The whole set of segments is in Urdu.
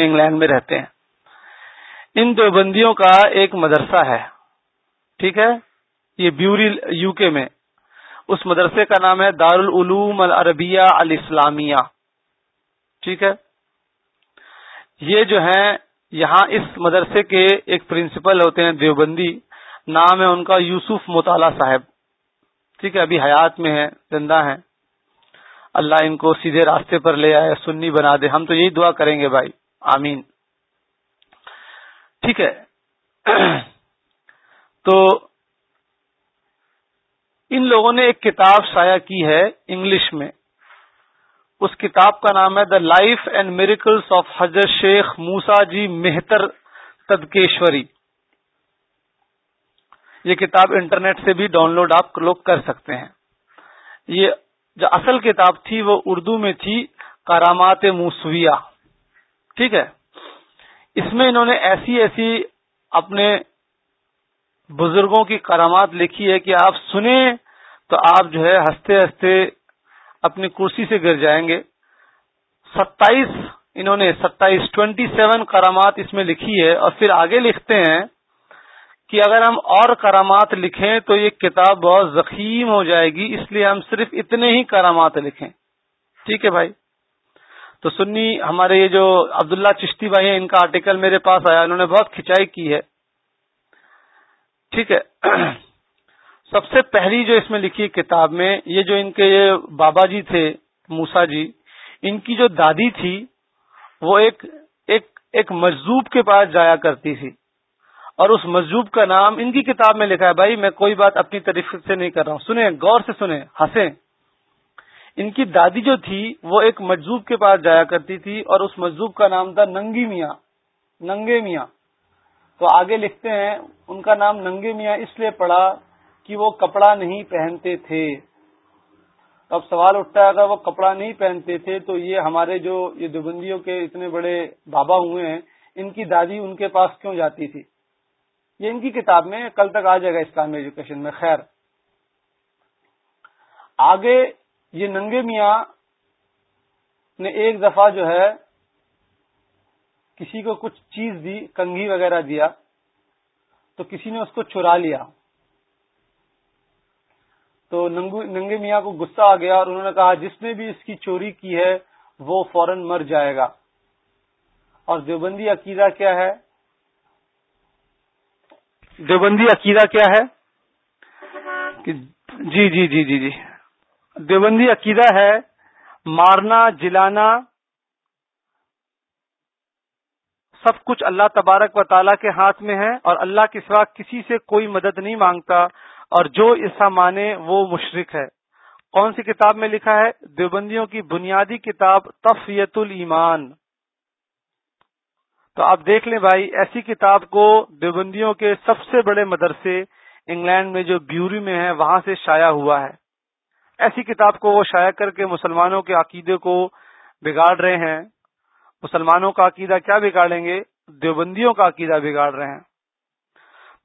انگلینڈ میں رہتے ہیں۔ ان دیوبندیوں کا ایک مدرسہ ہے۔ ٹھیک ہے؟ یہ بیوری یو کے میں۔ اس مدرسے کا نام ہے دارالعلوم العربیہ الاسلامیہ۔ ٹھیک ہے؟ یہ جو ہیں، یہاں اس مدرسے کے ایک پرنسپل ہوتے ہیں، دیوبندی۔ نام ہے ان کا یوسف مطالعہ صاحب۔ ٹھیک ہے؟ ابھی حیات میں ہے زندہ ہیں۔ اللہ ان کو سیدھے راستے پر لے آئے، سنی بنا دے۔ ہم تو یہی دعا کریں گے بھائی۔ آمین۔ ٹھیک ہے۔ تو ان لوگوں نے ایک کتاب شائع کی ہے انگلش میں۔ اس کتاب کا نام ہے the life and miracles of Hazrat Sheikh Musa جی مہتر تدکیشوری۔ یہ کتاب انٹرنیٹ سے بھی ڈاؤن لوڈ آپ لوگ کر سکتے ہیں۔ یہ جو اصل کتاب تھی وہ اردو میں تھی کرامات موسویہ۔ ٹھیک ہے؟ اس میں انہوں نے ایسی ایسی اپنے بزرگوں کی کرامات لکھی ہے کہ آپ سنیں تو آپ جو ہے ہنستے ہنستے اپنی کرسی سے گر جائیں گے۔ ستائیس، انہوں نے ستائیس ٹوینٹی سیون کرامات اس میں لکھی ہے اور پھر آگے لکھتے ہیں کہ اگر ہم اور کرامات لکھیں تو یہ کتاب بہت زخیم ہو جائے گی، اس لیے ہم صرف اتنے ہی کرامات لکھیں۔ ٹھیک ہے بھائی؟ تو سنی ہمارے یہ جو عبداللہ چشتی بھائی ہیں، ان کا آرٹیکل میرے پاس آیا، انہوں نے بہت کھچائی کی ہے۔ ٹھیک ہے۔ سب سے پہلی جو اس میں لکھی کتاب میں، یہ جو ان کے بابا جی تھے، موسا جی ان کی جو دادی تھی، وہ ایک ایک ایک مجزوب کے پاس جایا کرتی تھی۔ اور اس مجزوب کا نام ان کی کتاب میں لکھا ہے، بھائی میں کوئی بات اپنی طریقے سے نہیں کر رہا ہوں۔ سنیں، غور سے سنیں، ہنسیں۔ ان کی دادی جو تھی وہ ایک مجزوب کے پاس جایا کرتی تھی اور اس مجزوب کا نام تھا ننگی میاں، ننگے میاں۔ تو آگے لکھتے ہیں، ان کا نام ننگے میاں اس لیے پڑا کہ وہ کپڑا نہیں پہنتے تھے۔ اب سوال اٹھتا ہے، اگر وہ کپڑا نہیں پہنتے تھے تو یہ ہمارے جو یہ دوبندیوں کے اتنے بڑے بابا ہوئے ہیں، ان کی دادی ان کے پاس کیوں جاتی تھی؟ یہ ان کی کتاب میں کل تک آ جائے گا اسلامی ایجوکیشن میں، خیر۔ آگے یہ ننگے میاں نے ایک دفعہ جو ہے کسی کو کچھ چیز دی، کنگھی وغیرہ دیا، تو کسی نے اس کو چرا لیا۔ تو ننگے میاں کو غصہ آ گیا اور انہوں نے کہا، جس نے بھی اس کی چوری کی ہے، وہ فوراً مر جائے گا۔ اور دیوبندی عقیدہ کیا ہے؟ دیوبندی عقیدہ کیا ہے؟ جی جی جی جی جی۔ دیوبندی عقیدہ ہے، مارنا، جلانا، سب کچھ اللہ تبارک و تعالیٰ کے ہاتھ میں ہے اور اللہ کے سوا کسی سے کوئی مدد نہیں مانگتا اور جو ایسا مانے وہ مشرق ہے۔ کون سی کتاب میں لکھا ہے؟ دیوبندیوں کی بنیادی کتاب تفیت الایمان۔ تو آپ دیکھ لیں بھائی، ایسی کتاب کو دیوبندیوں کے سب سے بڑے مدرسے انگلینڈ میں جو بیوری میں ہے، وہاں سے شائع ہوا ہے۔ ایسی کتاب کو وہ شائع کر کے مسلمانوں کے عقیدے کو بگاڑ رہے ہیں۔ مسلمانوں کا عقیدہ کیا بگاڑیں گے؟ دیوبندیوں کا عقیدہ بگاڑ رہے ہیں۔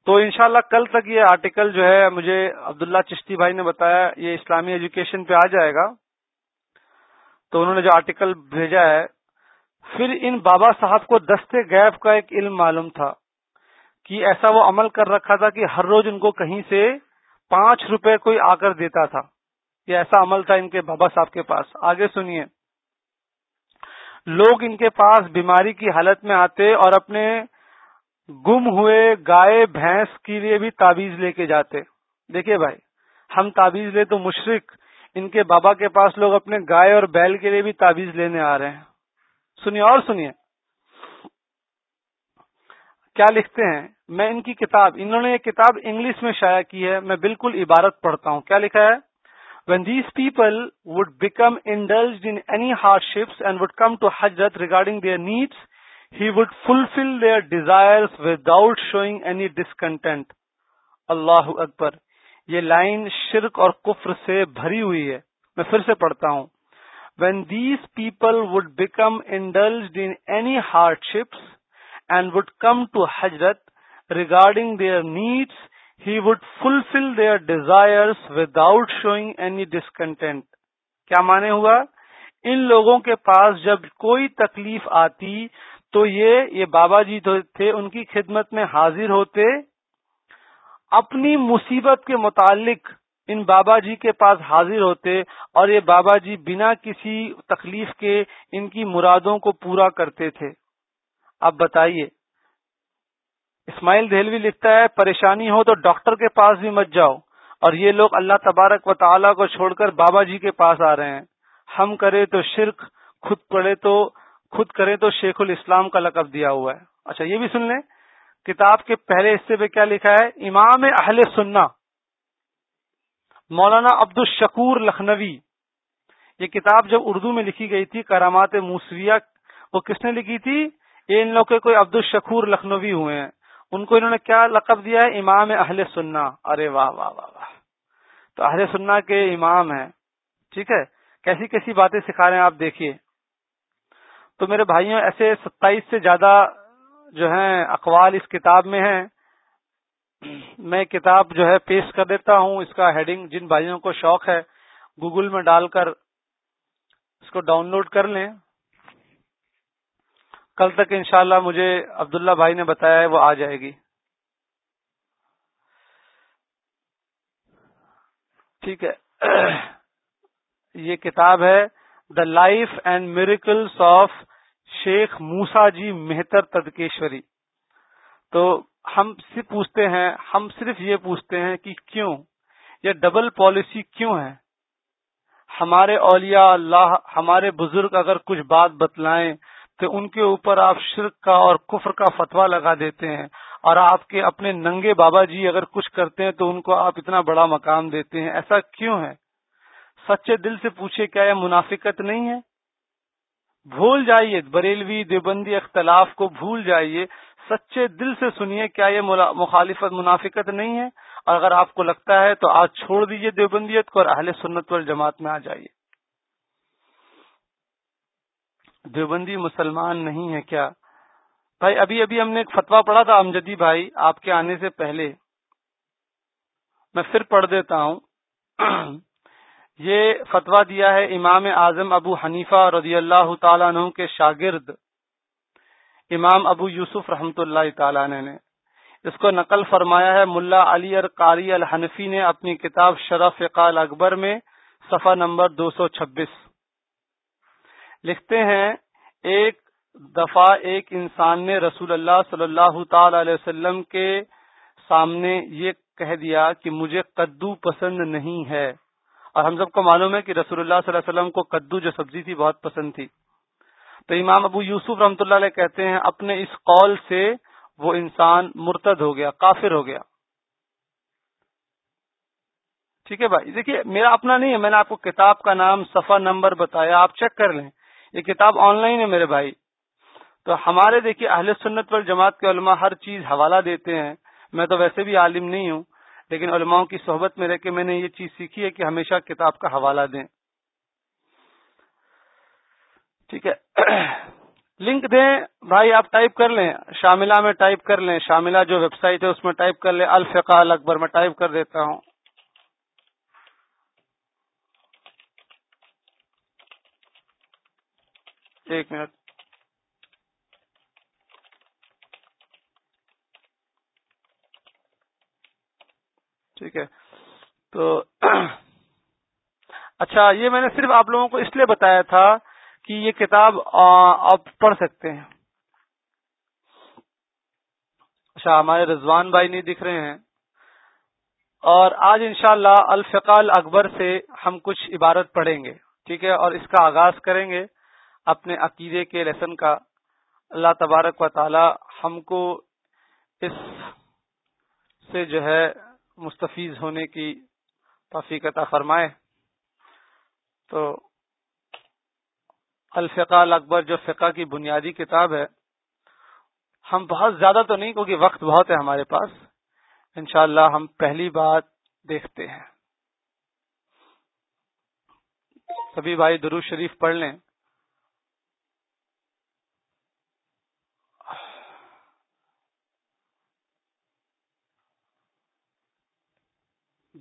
تو انشاءاللہ کل تک یہ آرٹیکل جو ہے، مجھے عبداللہ چشتی بھائی نے بتایا، یہ اسلامی ایجوکیشن پہ آ جائے گا۔ تو انہوں نے جو آرٹیکل بھیجا ہے، پھر ان بابا صاحب کو دستے گیب کا ایک علم معلوم تھا کہ ایسا وہ عمل کر رکھا تھا کہ ہر روز ان کو کہیں سے پانچ روپے کوئی آ کر دیتا تھا۔ یہ ایسا عمل تھا ان کے بابا صاحب کے پاس۔ آگے سنیے۔ لوگ ان کے پاس بیماری کی حالت میں آتے اور اپنے گم ہوئے گائے، بھینس کے لیے بھی تعویذ لے کے جاتے۔ دیکھیے بھائی، ہم تعویذ لے تو مشرق ان کے بابا کے پاس لوگ اپنے گائے اور بیل کے لیے بھی تعویذ لینے آ رہے ہیں۔ سنیے اور سنیے۔ کیا لکھتے ہیں؟ میں ان کی کتاب، انہوں نے یہ کتاب انگلش میں شائع کی ہے، میں بالکل عبارت پڑھتا ہوں۔ کیا لکھا ہے؟ When these people would become indulged in any hardships and would come to Hazrat regarding their needs he would fulfil their desire without showing any discontent اللہ اکبر یہ لائن شرک اور کفر سے بھری ہوئی ہے۔ میں پھر سے پڑھتا ہوں۔ When these people would become indulged in any hardships and would come to Hazrat regarding their needs he would fulfil their desire without showing any discontent کیا مانے ہوا؟ ان لوگوں کے پاس جب کوئی تکلیف آتی تو یہ یہ بابا جی تھے، ان کی خدمت میں حاضر ہوتے، اپنی مصیبت کے متعلق ان بابا جی کے پاس حاضر ہوتے اور یہ بابا جی بنا کسی تکلیف کے ان کی مرادوں کو پورا کرتے تھے۔ اب بتائیے اسماعیل دہلوی لکھتا ہے، پریشانی ہو تو ڈاکٹر کے پاس بھی مت جاؤ۔ اور یہ لوگ اللہ تبارک و تعالیٰ کو چھوڑ کر بابا جی کے پاس آ رہے ہیں۔ ہم کرے تو شرک، خود پڑھے تو، خود کرے تو شیخ الاسلام کا لقب دیا ہوا ہے۔ اچھا یہ بھی سن لیں۔ کتاب کے پہلے حصے پہ کیا لکھا ہے؟ امام اہل سننا مولانا عبد الشکور لکھنوی۔ یہ کتاب جب اردو میں لکھی گئی تھی، کرامات موسویہ، وہ کس نے لکھی تھی؟ یہ ان لوگ کے کوئی عبد الشکور لکھنوی ہوئے ہیں۔ ان کو انہوں نے کیا لقب دیا ہے؟ امام اہل سننا ارے واہ واہ واہ واہ۔ تو اہل سننا کے امام ہیں۔ ٹھیک ہے؟ کیسی کیسی باتیں سکھا رہے ہیں آپ دیکھیے۔ تو میرے بھائیوں، ایسے ستائیس سے زیادہ جو ہیں اقوال اس کتاب میں ہیں۔ میں کتاب جو ہے پیش کر دیتا ہوں۔ اس کا ہیڈنگ جن بھائیوں کو شوق ہے، گوگل میں ڈال کر اس کو ڈاؤن لوڈ کر لیں۔ کل تک انشاءاللہ مجھے عبداللہ بھائی نے بتایا ہے، وہ آ جائے گی۔ ٹھیک ہے۔ یہ کتاب ہے the life and miracles of Shaikh Musa ji Mehtar تدکیشوری۔ تو ہم صرف پوچھتے ہیں، ہم صرف یہ پوچھتے ہیں کہ کیوں؟ یہ ڈبل پالیسی کیوں ہے؟ ہمارے اولیاء اللہ، ہمارے بزرگ اگر کچھ بات بتلائیں تو ان کے اوپر آپ شرک کا اور کفر کا فتوا لگا دیتے ہیں اور آپ کے اپنے ننگے بابا جی اگر کچھ کرتے ہیں تو ان کو آپ اتنا بڑا مقام دیتے ہیں ایسا کیوں ہے؟ سچے دل سے پوچھے کیا یہ منافقت نہیں ہے؟ بھول جائیے بریلوی دیوبندی اختلاف کو بھول جائیے، سچے دل سے سنیے کیا یہ مخالفت منافقت نہیں ہے؟ اور اگر آپ کو لگتا ہے تو آج چھوڑ دیجیے دیوبندیت کو اور اہل سنت وال جماعت میں آ جائیے۔ دیوبندی مسلمان نہیں ہے کیا؟ بھائی، ابھی ابھی ہم نے ایک فتوا پڑھا تھا امجدی بھائی، آپ کے آنے سے پہلے۔ میں پھر پڑھ دیتا ہوں۔ یہ فتوا دیا ہے امام اعظم ابو حنیفہ رضی اللہ تعالیٰ عنہ کے شاگرد۔ امام ابو یوسف رحمۃ اللہ تعالیٰ نے۔ اس کو نقل فرمایا ہے ملا علی قاری الحنفی نے اپنی کتاب شرف قال اکبر میں، صفحہ نمبر دو سو چھبیس۔ لکھتے ہیں، ایک دفعہ ایک انسان نے رسول اللہ صلی اللہ تعالی علیہ وسلم کے سامنے یہ کہہ دیا کہ مجھے قدو پسند نہیں ہے۔ اور ہم سب کو معلوم ہے کہ رسول اللہ صلی اللہ علیہ وسلم کو کدو جو سبزی تھی بہت پسند تھی۔ تو امام ابو یوسف رحمۃ اللہ علیہ کہتے ہیں، اپنے اس قول سے وہ انسان مرتد ہو گیا، کافر ہو گیا۔ ٹھیک ہے بھائی، دیکھیے، میرا اپنا نہیں ہے، میں نے آپ کو کتاب کا نام، صفحہ نمبر بتایا، آپ چیک کر لیں۔ یہ کتاب آن لائن ہے میرے بھائی۔ تو ہمارے دیکھیے اہل سنت پر جماعت کے علماء ہر چیز حوالہ دیتے ہیں۔ میں تو ویسے بھی عالم نہیں ہوں، لیکن علماؤں کی صحبت میں رہ کے میں نے یہ چیز سیکھی ہے کہ ہمیشہ کتاب کا حوالہ دیں۔ ٹھیک ہے۔ لنک دیں، بھائی آپ ٹائپ کر لیں، شاملہ میں ٹائپ کر لیں۔ شاملہ جو ویب سائٹ ہے اس میں ٹائپ کر لیں الفقال اکبر میں ٹائپ کر دیتا ہوں۔ ایک منٹ۔ ٹھیک ہے۔ تو اچھا یہ میں نے صرف آپ لوگوں کو اس لیے بتایا تھا کہ یہ کتاب آپ پڑھ سکتے ہیں۔ اچھا ہمارے رضوان بھائی نہیں دکھ رہے ہیں۔ اور آج انشاءاللہ شاء الفقال اکبر سے ہم کچھ عبارت پڑھیں گے، ٹھیک ہے؟ اور اس کا آغاز کریں گے۔ اپنے عقیدے کے لیسن کا اللہ تبارک و تعالی ہم کو اس سے جو ہے مستفیض ہونے کی توفیق عطا فرمائے۔ تو الفقہ اکبر جو فقہ کی بنیادی کتاب ہے، ہم بہت زیادہ تو نہیں کیونکہ وقت بہت ہے ہمارے پاس۔ انشاءاللہ ہم پہلی بات دیکھتے ہیں۔ سبھی بھائی درو شریف پڑھ لیں۔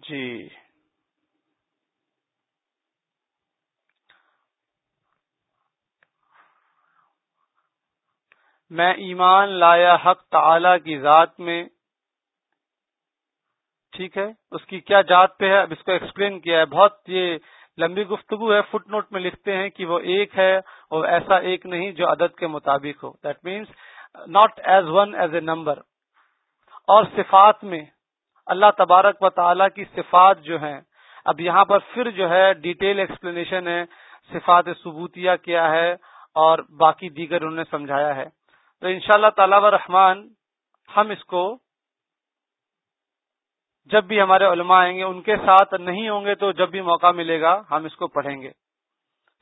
جی۔ میں ایمان لایا حق تعالی کی ذات میں۔ ٹھیک ہے؟ اس کی کیا ذات پہ ہے؟ اب اس کو ایکسپلین کیا ہے۔ بہت یہ لمبی گفتگو ہے۔ فٹ نوٹ میں لکھتے ہیں کہ وہ ایک ہے اور ایسا ایک نہیں جو عدد کے مطابق ہو۔ That means not as one as a number اور صفات میں اللہ تبارک و تعالی کی صفات جو ہیں، اب یہاں پر پھر جو ہے ڈیٹیل ایکسپلینیشن ہے، صفات ثبوتیہ کیا ہے اور باقی دیگر انہوں نے سمجھایا ہے۔ تو ان شاء اللہ تعالی و رحمان، ہم اس کو جب بھی ہمارے علماء آئیں گے، ان کے ساتھ نہیں ہوں گے تو جب بھی موقع ملے گا، ہم اس کو پڑھیں گے۔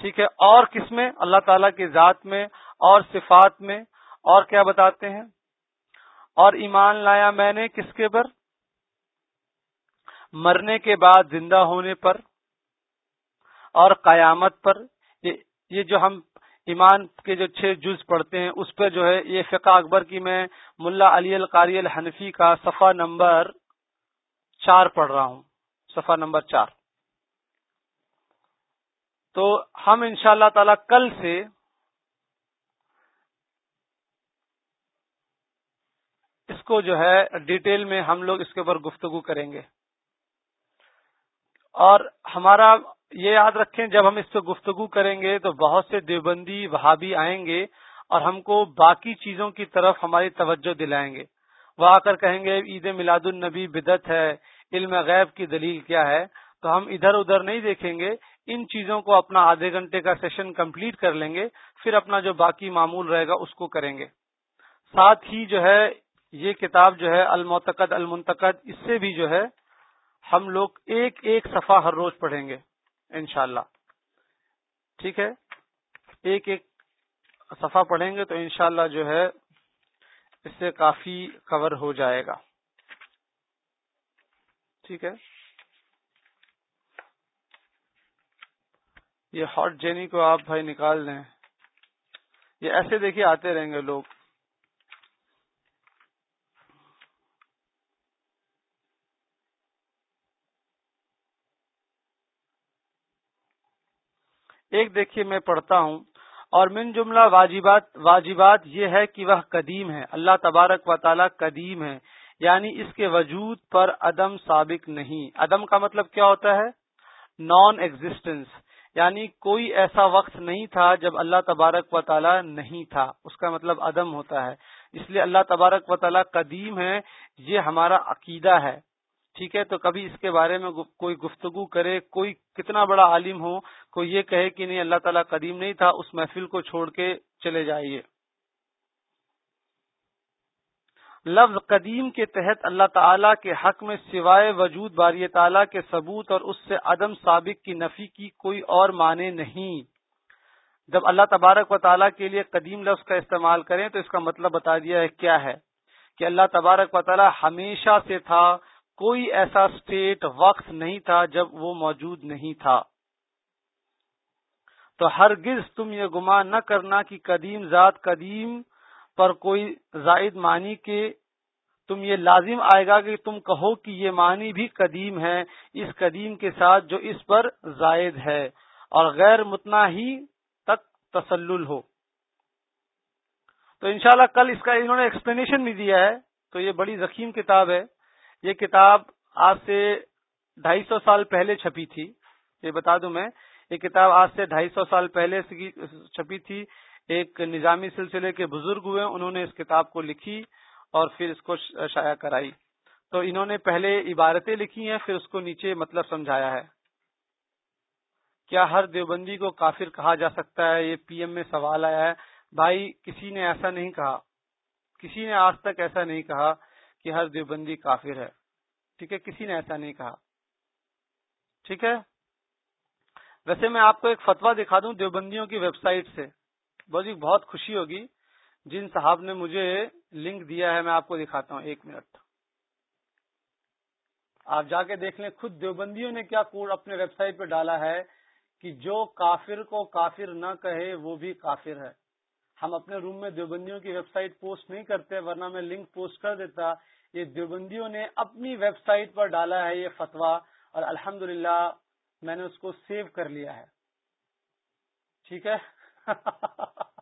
ٹھیک ہے، اور کس میں؟ اللہ تعالی کی ذات میں اور صفات میں، اور کیا بتاتے ہیں؟ اور ایمان لایا میں نے کس کے پر مرنے کے بعد زندہ ہونے پر اور قیامت پر، یہ جو ہم ایمان کے جو چھ جز پڑھتے ہیں، اس پہ جو ہے، یہ فقہ اکبر کی میں ملا علی القاری الحنفی کا صفحہ نمبر چار پڑھ رہا ہوں۔ صفحہ نمبر چار۔ تو ہم ان شاء اللہ تعالی کل سے اس کو جو ہے، ڈیٹیل میں ہم لوگ اس کے اوپر گفتگو کریں گے۔ اور ہمارا یہ یاد رکھیں، جب ہم اس پہ گفتگو کریں گے تو بہت سے دیوبندی وہابی آئیں گے اور ہم کو باقی چیزوں کی طرف ہماری توجہ دلائیں گے۔ وہ آ کر کہیں گے، عید میلاد النبی بدت ہے، علم غیب کی دلیل کیا ہے؟ تو ہم ادھر ادھر نہیں دیکھیں گے، ان چیزوں کو اپنا آدھے گھنٹے کا سیشن کمپلیٹ کر لیں گے، پھر اپنا جو باقی معمول رہے گا اس کو کریں گے۔ ساتھ ہی جو ہے، یہ کتاب جو ہے، المعتقد المنتقد، اس سے بھی جو ہے ہم لوگ ایک ایک صفحہ ہر روز پڑھیں گے، انشاءاللہ۔ ٹھیک ہے؟ ایک ایک صفحہ پڑھیں گے تو انشاءاللہ جو ہے، اس سے کافی کور ہو جائے گا۔ ٹھیک ہے؟ یہ ہاٹ جینی کو آپ بھائی نکال دیں۔ یہ ایسے دیکھیے آتے رہیں گے لوگ۔ ایک دیکھیے میں پڑھتا ہوں۔ اور من جملہ واجبات واجبات یہ ہے کہ وہ قدیم ہے۔ اللہ تبارک و تعالی قدیم ہے۔ یعنی اس کے وجود پر عدم سابق نہیں۔ عدم کا مطلب کیا ہوتا ہے؟ نان ایگزٹینس یعنی کوئی ایسا وقت نہیں تھا جب اللہ تبارک و تعالی نہیں تھا۔ اس کا مطلب عدم ہوتا ہے۔ اس لیے اللہ تبارک و تعالی قدیم ہے۔ یہ ہمارا عقیدہ ہے۔ ٹھیک ہے، تو کبھی اس کے بارے میں کوئی گفتگو کرے، کوئی کتنا بڑا عالم ہو، کوئی یہ کہے کہ نہیں، اللہ تعالیٰ قدیم نہیں تھا، اس محفل کو چھوڑ کے چلے جائیے۔ لفظ قدیم کے تحت اللہ تعالی کے حق میں سوائے وجود باری تعالیٰ کے ثبوت اور اس سے عدم سابق کی نفی کی کوئی اور معنی نہیں۔ جب اللہ تبارک و تعالیٰ کے لیے قدیم لفظ کا استعمال کریں تو اس کا مطلب بتا دیا ہے، کیا ہے؟ کہ اللہ تبارک و تعالیٰ ہمیشہ سے تھا کوئی ایسا اسٹیٹ وقت نہیں تھا جب وہ موجود نہیں تھا۔ تو ہرگز تم یہ گمان نہ کرنا کہ قدیم ذات قدیم پر کوئی زائد معنی کے تم یہ لازم آئے گا کہ تم کہو کہ یہ معنی بھی قدیم ہے، اس قدیم کے ساتھ جو اس پر زائد ہے، اور غیر متنا ہی تک تسلل ہو۔ تو انشاءاللہ کل اس کا انہوں نے ایکسپلینیشن بھی دیا ہے۔ تو یہ بڑی زخیم کتاب ہے۔ یہ کتاب آج سے ڈھائی سو سال پہلے چھپی تھی۔ یہ بتا دوں میں، یہ کتاب آج سے ڈھائی سو سال پہلے چھپی تھی۔ ایک نظامی سلسلے کے بزرگ ہوئے، انہوں نے اس کتاب کو لکھی اور پھر اس کو شائع کرائی۔ تو انہوں نے پہلے عبارتیں لکھی ہیں، پھر اس کو نیچے مطلب سمجھایا ہے۔ کیا ہر دیوبندی کو کافر کہا جا سکتا ہے؟ یہ پی ایم میں سوال آیا ہے۔ بھائی، کسی نے ایسا نہیں کہا۔ کسی نے آج تک ایسا نہیں کہا۔ کہ ہر دیوبندی کافر ہے۔ ٹھیک ہے، کسی نے ایسا نہیں کہا۔ ٹھیک ہے؟ ویسے میں آپ کو ایک فتوا دکھا دوں دیوبندیوں کی ویب سائٹ سے۔ بہت بہت خوشی ہوگی۔ جن صاحب نے مجھے لنک دیا ہے، میں آپ کو دکھاتا ہوں۔ ایک منٹ۔ آپ جا کے دیکھ لیں، خود دیوبندیوں نے کیا کوڈ اپنے ویب سائٹ پہ ڈالا ہے کہ جو کافر کو کافر نہ کہے، وہ بھی کافر ہے۔ ہم اپنے روم میں دیوبندیوں کی ویب سائٹ پوسٹ نہیں کرتے، ورنہ میں لنک پوسٹ کر دیتا یہ دیوبندیوں نے اپنی ویب سائٹ پر ڈالا ہے یہ فتوا اور الحمد میں نے اس کو سیو کر لیا ہے۔ ٹھیک ہے؟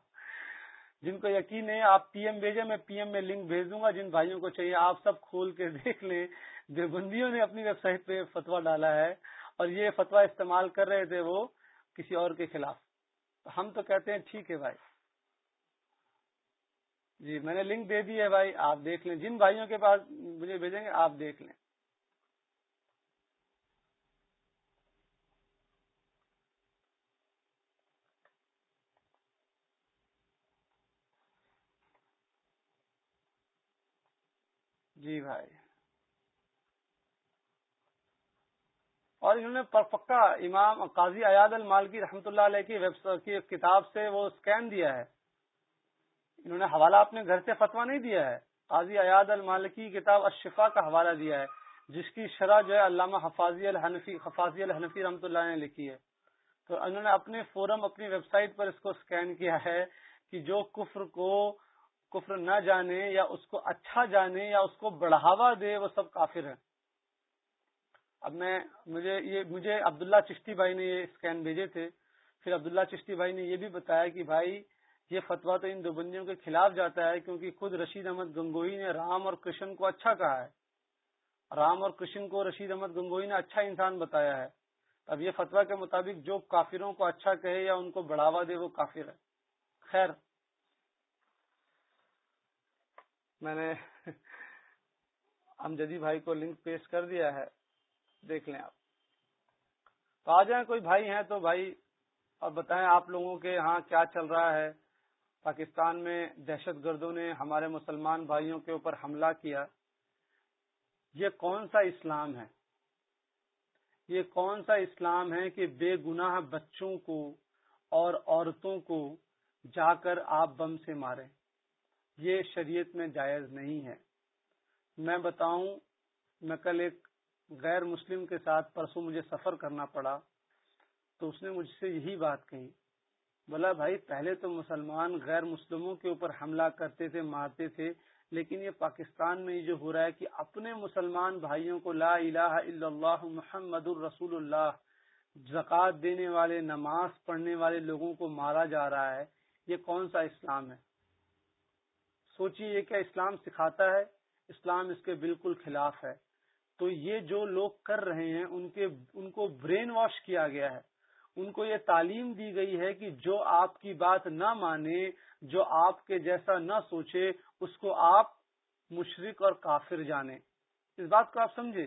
جن کو یقین ہے، آپ پی ایم بھیجیں، میں پی ایم میں لنک بھیج دوں گا، جن بھائیوں کو چاہیے آپ سب کھول کے دیکھ لیں۔ دیوبندیوں نے اپنی ویب سائٹ پہ فتوا ڈالا ہے، اور یہ فتوا استعمال کر رہے تھے وہ کسی اور کے خلاف۔ ہم تو کہتے ہیں، ٹھیک ہے بھائی۔ جی میں نے لنک دے دی ہے بھائی، آپ دیکھ لیں۔ جن بھائیوں کے پاس مجھے بھیجیں گے، آپ دیکھ لیں۔ جی بھائی۔ اور انہوں نے پکا امام قاضی ایاد المالکی رحمتہ اللہ علیہ کی ویب کی کتاب سے وہ اسکین دیا ہے۔ انہوں نے حوالہ اپنے گھر سے فتوا نہیں دیا ہے۔ قاضی ایاد المالکی کتاب اشفا کا حوالہ دیا ہے، جس کی شرح جو ہے علامہ حفاظی الحنفی حفاظی الحنفی رحمۃ اللہ نے لکھی ہے۔ تو انہوں نے اپنے فورم، اپنی ویب سائٹ پر اس کو اسکین کیا ہے کہ جو کفر کو کفر نہ جانے یا اس کو اچھا جانے یا اس کو بڑھاوا دے، وہ سب کافر ہیں۔ اب میں، مجھے یہ، مجھے عبداللہ چشتی بھائی نے یہ اسکین بھیجے تھے۔ پھر عبداللہ چشتی بھائی نے یہ بھی بتایا کہ بھائی یہ فتوا تو ان دو بندیوں کے خلاف جاتا ہے کیونکہ خود رشید احمد گنگوئی نے رام اور کرشن کو اچھا کہا ہے۔ رام اور کرشن کو رشید احمد گنگوئی نے اچھا انسان بتایا ہے۔ اب یہ فتوا کے مطابق جو کافروں کو اچھا کہے یا ان کو بڑھاوا دے وہ کافر ہے۔ خیر۔ میں نے امجدی بھائی کو لنک پیش کر دیا ہے۔ دیکھ لیں آپ۔ تو آ جائیں، کوئی بھائی ہیں تو بھائی اور بتائیں آپ لوگوں کے ہاں کیا چل رہا ہے۔ پاکستان میں دہشت گردوں نے ہمارے مسلمان بھائیوں کے اوپر حملہ کیا، یہ کون سا اسلام ہے؟ یہ کون سا اسلام ہے کہ بے گناہ بچوں کو اور عورتوں کو جا کر آپ بم سے ماریں یہ شریعت میں جائز نہیں ہے۔ میں بتاؤں، میں کل ایک غیر مسلم کے ساتھ پرسوں مجھے سفر کرنا پڑا، تو اس نے مجھ سے یہی بات کہی۔ بولا بھائی، پہلے تو مسلمان غیر مسلموں کے اوپر حملہ کرتے تھے، مارتے تھے، لیکن یہ پاکستان میں جو ہو رہا ہے کہ اپنے مسلمان بھائیوں کو لا الہ الا اللہ، محمد الرسول اللہ، زکوٰۃ دینے والے، نماز پڑھنے والے لوگوں کو مارا جا رہا ہے، یہ کون سا اسلام ہے؟ سوچیے، یہ کیا اسلام سکھاتا ہے؟ اسلام اس کے بالکل خلاف ہے۔ تو یہ جو لوگ کر رہے ہیں، ان کے، ان کو برین واش کیا گیا ہے۔ ان کو یہ تعلیم دی گئی ہے کہ جو آپ کی بات نہ مانے، جو آپ کے جیسا نہ سوچے، اس کو آپ مشرق اور کافر جانے۔ اس بات کو آپ سمجھے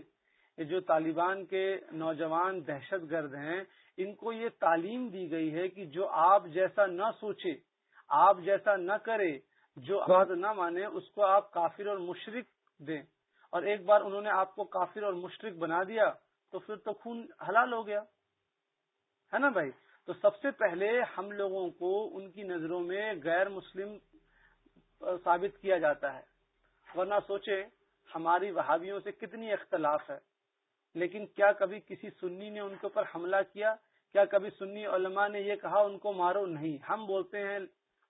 جو طالبان کے نوجوان دہشت گرد ہیں، ان کو یہ تعلیم دی گئی ہے کہ جو آپ جیسا نہ سوچے، آپ جیسا نہ کرے، جو بات نہ مانے، اس کو آپ کافر اور مشرق دیں۔ اور ایک بار انہوں نے آپ کو کافر اور مشرق بنا دیا، تو پھر تو خون حلال ہو گیا۔ ہے نا بھائی؟ تو سب سے پہلے ہم لوگوں کو ان کی نظروں میں غیر مسلم ثابت کیا جاتا ہے۔ ورنہ سوچے ہماری وہابیوں سے کتنی اختلاف ہے۔ لیکن کیا کبھی کسی سنی نے ان کے اوپر حملہ کیا؟ کیا کبھی سنی علماء نے یہ کہا ان کو مارو؟ نہیں۔ ہم بولتے ہیں،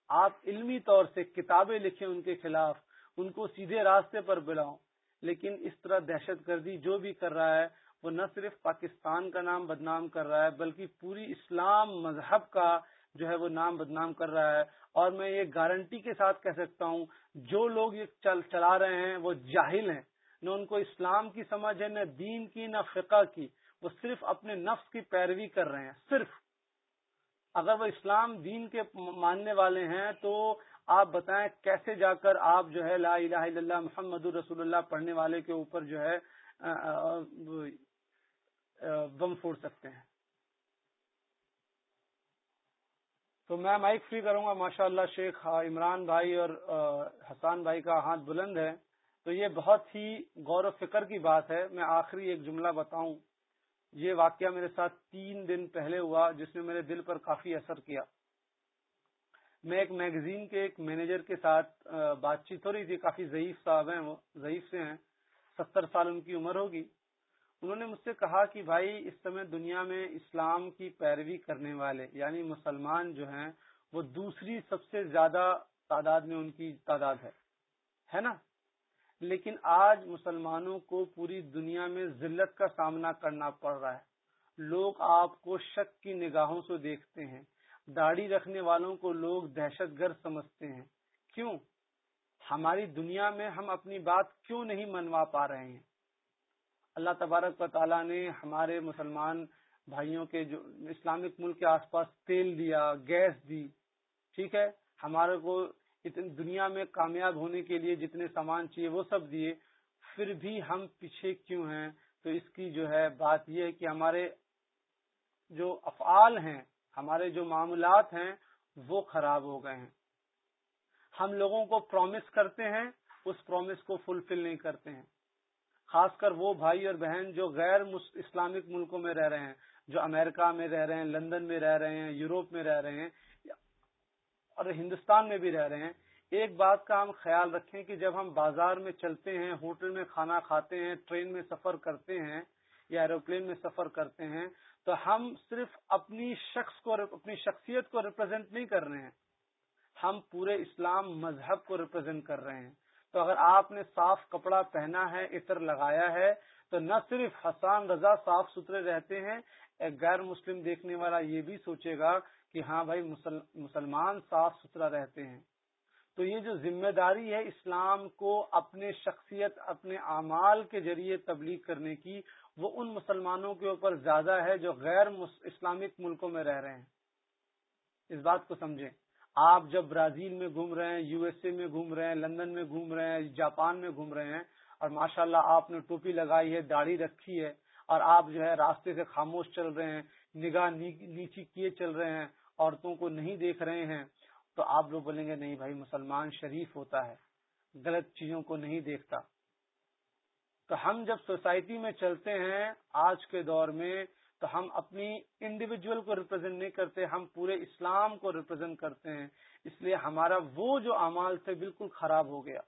آپ علمی طور سے کتابیں لکھیں ان کے خلاف، ان کو سیدھے راستے پر بلاؤ لیکن اس طرح دہشت گردی جو بھی کر رہا ہے وہ نہ صرف پاکستان کا نام بدنام کر رہا ہے، بلکہ پوری اسلام مذہب کا جو ہے وہ نام بدنام کر رہا ہے۔ اور میں یہ گارنٹی کے ساتھ کہہ سکتا ہوں، جو لوگ یہ چل چلا رہے ہیں، وہ جاہل ہیں۔ نہ ان کو اسلام کی سمجھ ہے، نہ دین کی، نہ فقہ کی۔ وہ صرف اپنے نفس کی پیروی کر رہے ہیں، صرف۔ اگر وہ اسلام دین کے ماننے والے ہیں، تو آپ بتائیں کیسے جا کر آپ جو ہے لا الہ الا اللہ محمد الرسول اللہ پڑھنے والے کے اوپر جو ہے بم پھوڑ سکتے ہیں۔ تو میں مائک فری کروں گا ماشاء اللہ شیخ عمران بھائی اور حسان بھائی کا ہاتھ بلند ہے۔ تو یہ بہت ہی غور و فکر کی بات ہے۔ میں آخری ایک جملہ بتاؤں۔ یہ واقعہ میرے ساتھ تین دن پہلے ہوا، جس نے میرے دل پر کافی اثر کیا۔ میں ایک میگزین کے ایک مینیجر کے ساتھ بات چیت ہو رہی تھی۔ کافی ضعیف صاحب ہیں وہ، ضعیف سے ہیں۔ ستر سال ان کی عمر ہوگی۔ انہوں نے مجھ سے کہا کہ بھائی، اس سمے دنیا میں اسلام کی پیروی کرنے والے یعنی مسلمان جو ہیں، وہ دوسری سب سے زیادہ تعداد میں ان کی تعداد ہے۔ ہے نا؟ لیکن آج مسلمانوں کو پوری دنیا میں ذلت کا سامنا کرنا پڑ رہا ہے۔ لوگ آپ کو شک کی نگاہوں سے دیکھتے ہیں۔ داڑھی رکھنے والوں کو لوگ دہشت گرد سمجھتے ہیں۔ کیوں؟ ہماری دنیا میں ہم اپنی بات کیوں نہیں منوا پا رہے ہیں؟ اللہ تبارک و تعالیٰ نے ہمارے مسلمان بھائیوں کے جو اسلامک ملک کے آس پاس تیل دیا، گیس دی، ٹھیک ہے؟ ہمارے کو دنیا میں کامیاب ہونے کے لیے جتنے سامان چاہیے وہ سب دیے، پھر بھی ہم پیچھے کیوں ہیں؟ تو اس کی جو ہے بات یہ ہے کہ ہمارے جو افعال ہیں، ہمارے جو معاملات ہیں، وہ خراب ہو گئے ہیں۔ ہم لوگوں کو پرومس کرتے ہیں، اس پرومس کو فلفل نہیں کرتے ہیں۔ خاص کر وہ بھائی اور بہن جو غیر اسلامک ملکوں میں رہ رہے ہیں، جو امریکہ میں رہ رہے ہیں، لندن میں رہ رہے ہیں، یوروپ میں رہ رہے ہیں، اور ہندوستان میں بھی رہ رہے ہیں۔ ایک بات کا ہم خیال رکھیں کہ جب ہم بازار میں چلتے ہیں، ہوٹل میں کھانا کھاتے ہیں، ٹرین میں سفر کرتے ہیں یا ایروپلین میں سفر کرتے ہیں، تو ہم صرف اپنی شخص کو، اپنی شخصیت کو ریپرزینٹ نہیں کر رہے ہیں۔ ہم پورے اسلام مذہب کو ریپرزینٹ کر رہے ہیں۔ تو اگر آپ نے صاف کپڑا پہنا ہے، عطر لگایا ہے، تو نہ صرف حسان رضا صاف ستھرے رہتے ہیں، ایک غیر مسلم دیکھنے والا یہ بھی سوچے گا کہ ہاں بھائی مسلمان صاف ستھرا رہتے ہیں۔ تو یہ جو ذمہ داری ہے اسلام کو اپنے شخصیت، اپنے اعمال کے ذریعے تبلیغ کرنے کی، وہ ان مسلمانوں کے اوپر زیادہ ہے جو غیر اسلامک ملکوں میں رہ رہے ہیں۔ اس بات کو سمجھیں۔ آپ جب برازیل میں گھوم رہے ہیں، یو ایس اے میں گھوم رہے ہیں، لندن میں گھوم رہے ہیں، جاپان میں گھوم رہے ہیں، اور ماشاء اللہ آپ نے ٹوپی لگائی ہے، داڑھی رکھی ہے، اور آپ جو ہے راستے سے خاموش چل رہے ہیں، نگاہ نیچی کیے چل رہے ہیں، عورتوں کو نہیں دیکھ رہے ہیں، تو آپ لوگ بولیں گے نہیں بھائی، مسلمان شریف ہوتا ہے، غلط چیزوں کو نہیں دیکھتا۔ تو ہم جب سوسائٹی میں چلتے ہیں، آج کے دور میں تو ہم اپنی انڈیویجل کو ریپرزینٹ نہیں کرتے، ہم پورے اسلام کو ریپرزینٹ کرتے ہیں۔ اس لیے ہمارا وہ جو اعمال تھے بالکل خراب ہو گیا۔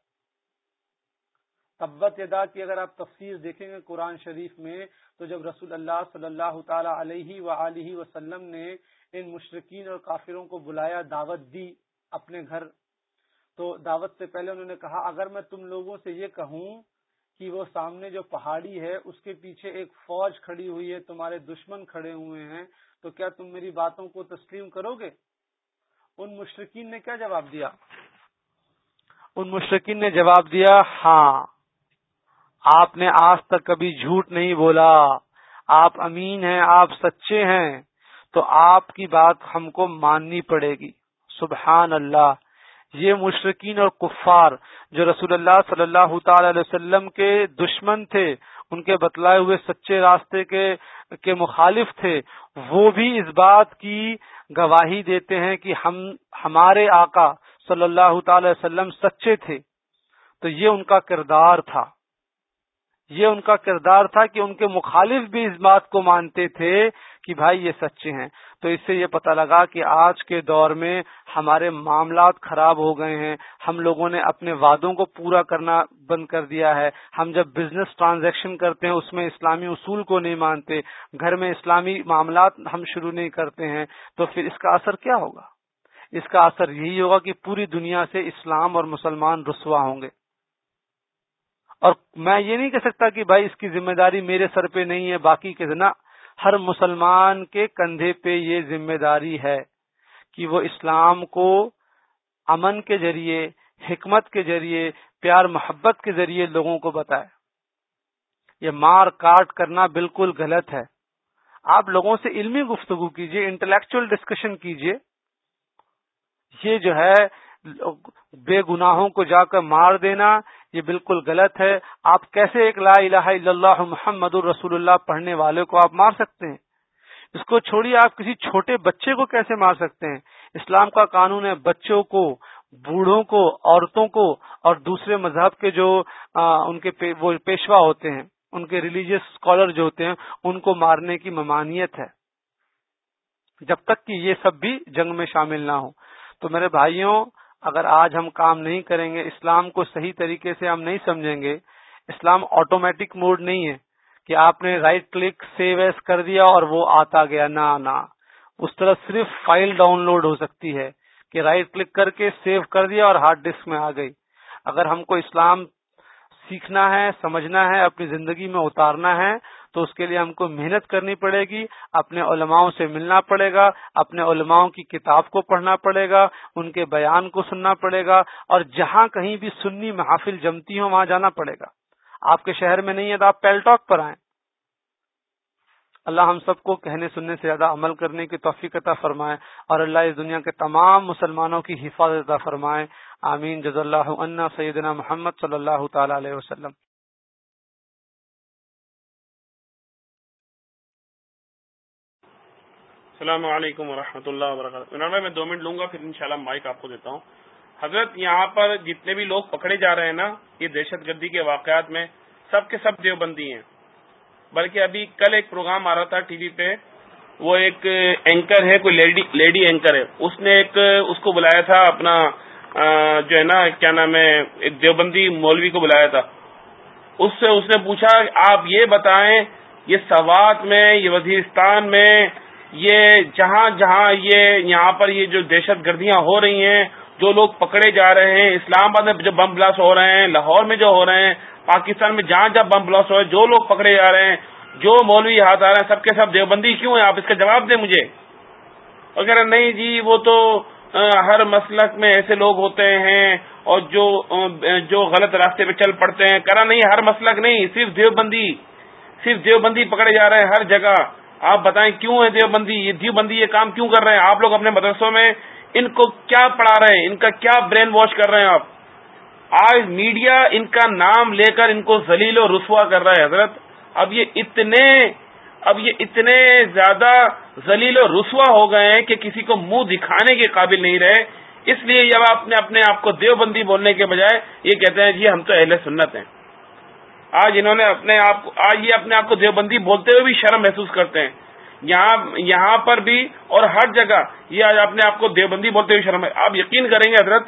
تبت ادا کی اگر آپ تفسیر دیکھیں گے قرآن شریف میں، تو جب رسول اللہ صلی اللہ تعالی علیہ و وسلم نے ان مشرقین اور کافروں کو بلایا، دعوت دی اپنے گھر، تو دعوت سے پہلے انہوں نے کہا، اگر میں تم لوگوں سے یہ کہوں کہ وہ سامنے جو پہاڑی ہے، اس کے پیچھے ایک فوج کھڑی ہوئی ہے، تمہارے دشمن کھڑے ہوئے ہیں۔ تو کیا تم میری باتوں کو تسلیم کرو گے؟ ان مشرقین نے کیا جواب دیا؟ ان مشرقین نے جواب دیا ہاں۔ آپ نے آج تک کبھی جھوٹ نہیں بولا۔ آپ امین ہیں، آپ سچے ہیں۔ تو آپ کی بات ہم کو ماننی پڑے گی۔ سبحان اللہ۔ یہ مشرقین اور کفار جو رسول اللہ صلی اللہ تعالی علیہ وسلم کے دشمن تھے، ان کے بتلائے ہوئے سچے راستے کے کے مخالف تھے، وہ بھی اس بات کی گواہی دیتے ہیں کہ ہم، ہمارے آقا صلی اللہ تعالی وسلم سچے تھے۔ تو یہ ان کا کردار تھا۔ یہ ان کا کردار تھا کہ ان کے مخالف بھی اس بات کو مانتے تھے کہ بھائی یہ سچے ہیں۔ تو اس سے یہ پتہ لگا کہ آج کے دور میں ہمارے معاملات خراب ہو گئے ہیں۔ ہم لوگوں نے اپنے وعدوں کو پورا کرنا بند کر دیا ہے۔ ہم جب بزنس ٹرانزیکشن کرتے ہیں، اس میں اسلامی اصول کو نہیں مانتے، گھر میں اسلامی معاملات ہم شروع نہیں کرتے ہیں، تو پھر اس کا اثر کیا ہوگا؟ اس کا اثر یہی ہوگا کہ پوری دنیا سے اسلام اور مسلمان رسوا ہوں گے۔ اور میں یہ نہیں کہہ سکتا کہ بھائی اس کی ذمہ داری میرے سر پہ نہیں ہے، باقی کے ذنا ہر مسلمان کے کندھے پہ یہ ذمہ داری ہے کہ وہ اسلام کو امن کے ذریعے، حکمت کے ذریعے، پیار محبت کے ذریعے لوگوں کو بتائے۔ یہ مار کاٹ کرنا بالکل غلط ہے۔ آپ لوگوں سے علمی گفتگو کیجیے انٹلیکچل ڈسکشن کیجیے یہ جو ہے بے گناہوں کو جا کر مار دینا، یہ بالکل غلط ہے۔ آپ کیسے ایک لا الہ الا اللہ محمد الرسول اللہ پڑھنے والے کو آپ مار سکتے ہیں؟ اس کو چھوڑیے، آپ کسی چھوٹے بچے کو کیسے مار سکتے ہیں؟ اسلام کا قانون ہے بچوں کو، بوڑھوں کو، عورتوں کو اور دوسرے مذہب کے جو ان کے وہ پیشوا ہوتے ہیں، ان کے ریلیجیس اسکالر جو ہوتے ہیں، ان کو مارنے کی ممانیت ہے۔ جب تک کہ یہ سب بھی جنگ میں شامل نہ ہو تو میرے بھائیوں اگر آج ہم کام نہیں کریں گے، اسلام کو صحیح طریقے سے ہم نہیں سمجھیں گے، اسلام آٹومیٹک موڈ نہیں ہے کہ آپ نے رائٹ کلک سیو ایس کر دیا اور وہ آتا گیا، نہ نہ۔ اس طرح صرف فائل ڈاؤن لوڈ ہو سکتی ہے کہ رائٹ کلک کر کے سیو کر دیا اور ہارڈ ڈسک میں آ گئی۔ اگر ہم کو اسلام سیکھنا ہے، سمجھنا ہے، اپنی زندگی میں اتارنا ہے تو اس کے لیے ہم کو محنت کرنی پڑے گی، اپنے علماؤں سے ملنا پڑے گا، اپنے علماؤں کی کتاب کو پڑھنا پڑے گا، ان کے بیان کو سننا پڑے گا، اور جہاں کہیں بھی سنی محافل جمتی ہوں، وہاں جانا پڑے گا۔ آپ کے شہر میں نہیں ہے تو آپ پیلٹاک پر آئیں۔ اللہ ہم سب کو کہنے سننے سے زیادہ عمل کرنے کی توفیق عطا فرمائے، اور اللہ اس دنیا کے تمام مسلمانوں کی حفاظت عطا فرمائے۔ آمین۔ جز اللہ عنا سیدنا محمد صلی اللہ تعالی علیہ وسلم۔ السلام علیکم ورحمۃ اللہ وبرکاتہ۔ میں دو منٹ لوں گا، پھر انشاءاللہ مائک آپ کو دیتا ہوں۔ حضرت، یہاں پر جتنے بھی لوگ پکڑے جا رہے ہیں نا، یہ دہشت گردی کے واقعات میں سب کے سب دیوبندی ہیں۔ بلکہ ابھی کل ایک پروگرام آ رہا تھا ٹی وی پہ، وہ ایک اینکر ہے، کوئی لیڈی لیڈی اینکر ہے۔ اس نے ایک، اس کو بلایا تھا اپنا جو ہے نا، کیا نام ہے، ایک دیوبندی مولوی کو بلایا تھا۔ اس سے، اس نے پوچھا، آپ یہ بتائیں، یہ سوات میں، یہ وزیرستان میں یہ جہاں جہاں یہ یہاں پر یہ جو دہشت گردیاں ہو رہی ہیں، جو لوگ پکڑے جا رہے ہیں، اسلام آباد میں جو بم بلاسٹ ہو رہے ہیں، لاہور میں جو ہو رہے ہیں، پاکستان میں جہاں جہاں بم بلاسٹ ہو رہے ہیں، جو لوگ پکڑے جا رہے ہیں، جو مولوی ہاتھ آ رہے ہیں، سب کے سب دیوبندی کیوں ہیں؟ آپ اس کا جواب دیں مجھے۔ اگر نہیں جی وہ تو ہر مسلک میں ایسے لوگ ہوتے ہیں اور جو جو غلط راستے پہ چل پڑتے ہیں۔ کرا نہیں، ہر مسلک نہیں، صرف دیوبندی صرف دیوبندی پکڑے جا رہے ہیں ہر جگہ۔ آپ بتائیں کیوں ہے دیوبندی یہ دیوبندی یہ کام کیوں کر رہے ہیں؟ آپ لوگ اپنے مدرسوں میں ان کو کیا پڑھا رہے ہیں؟ ان کا کیا برین واش کر رہے ہیں آپ؟ آج میڈیا ان کا نام لے کر ان کو ذلیل و رسوا کر رہا ہے حضرت۔ اب یہ اتنے، اب یہ اتنے زیادہ ذلیل و رسوا ہو گئے ہیں کہ کسی کو منہ دکھانے کے قابل نہیں رہے۔ اس لیے جب آپ نے اپنے آپ کو دیوبندی بولنے کے بجائے یہ کہتے ہیں جی ہم تو اہل سنت ہیں۔ آج انہوں نے اپنے آپ آج یہ اپنے آپ کو دیوبندی بولتے ہوئے بھی شرم محسوس کرتے ہیں۔ یہاں یہاں پر بھی اور ہر جگہ یہ آج اپنے آپ کو دیوبندی بولتے ہوئے شرم ہے۔ آپ یقین کریں گے حضرت،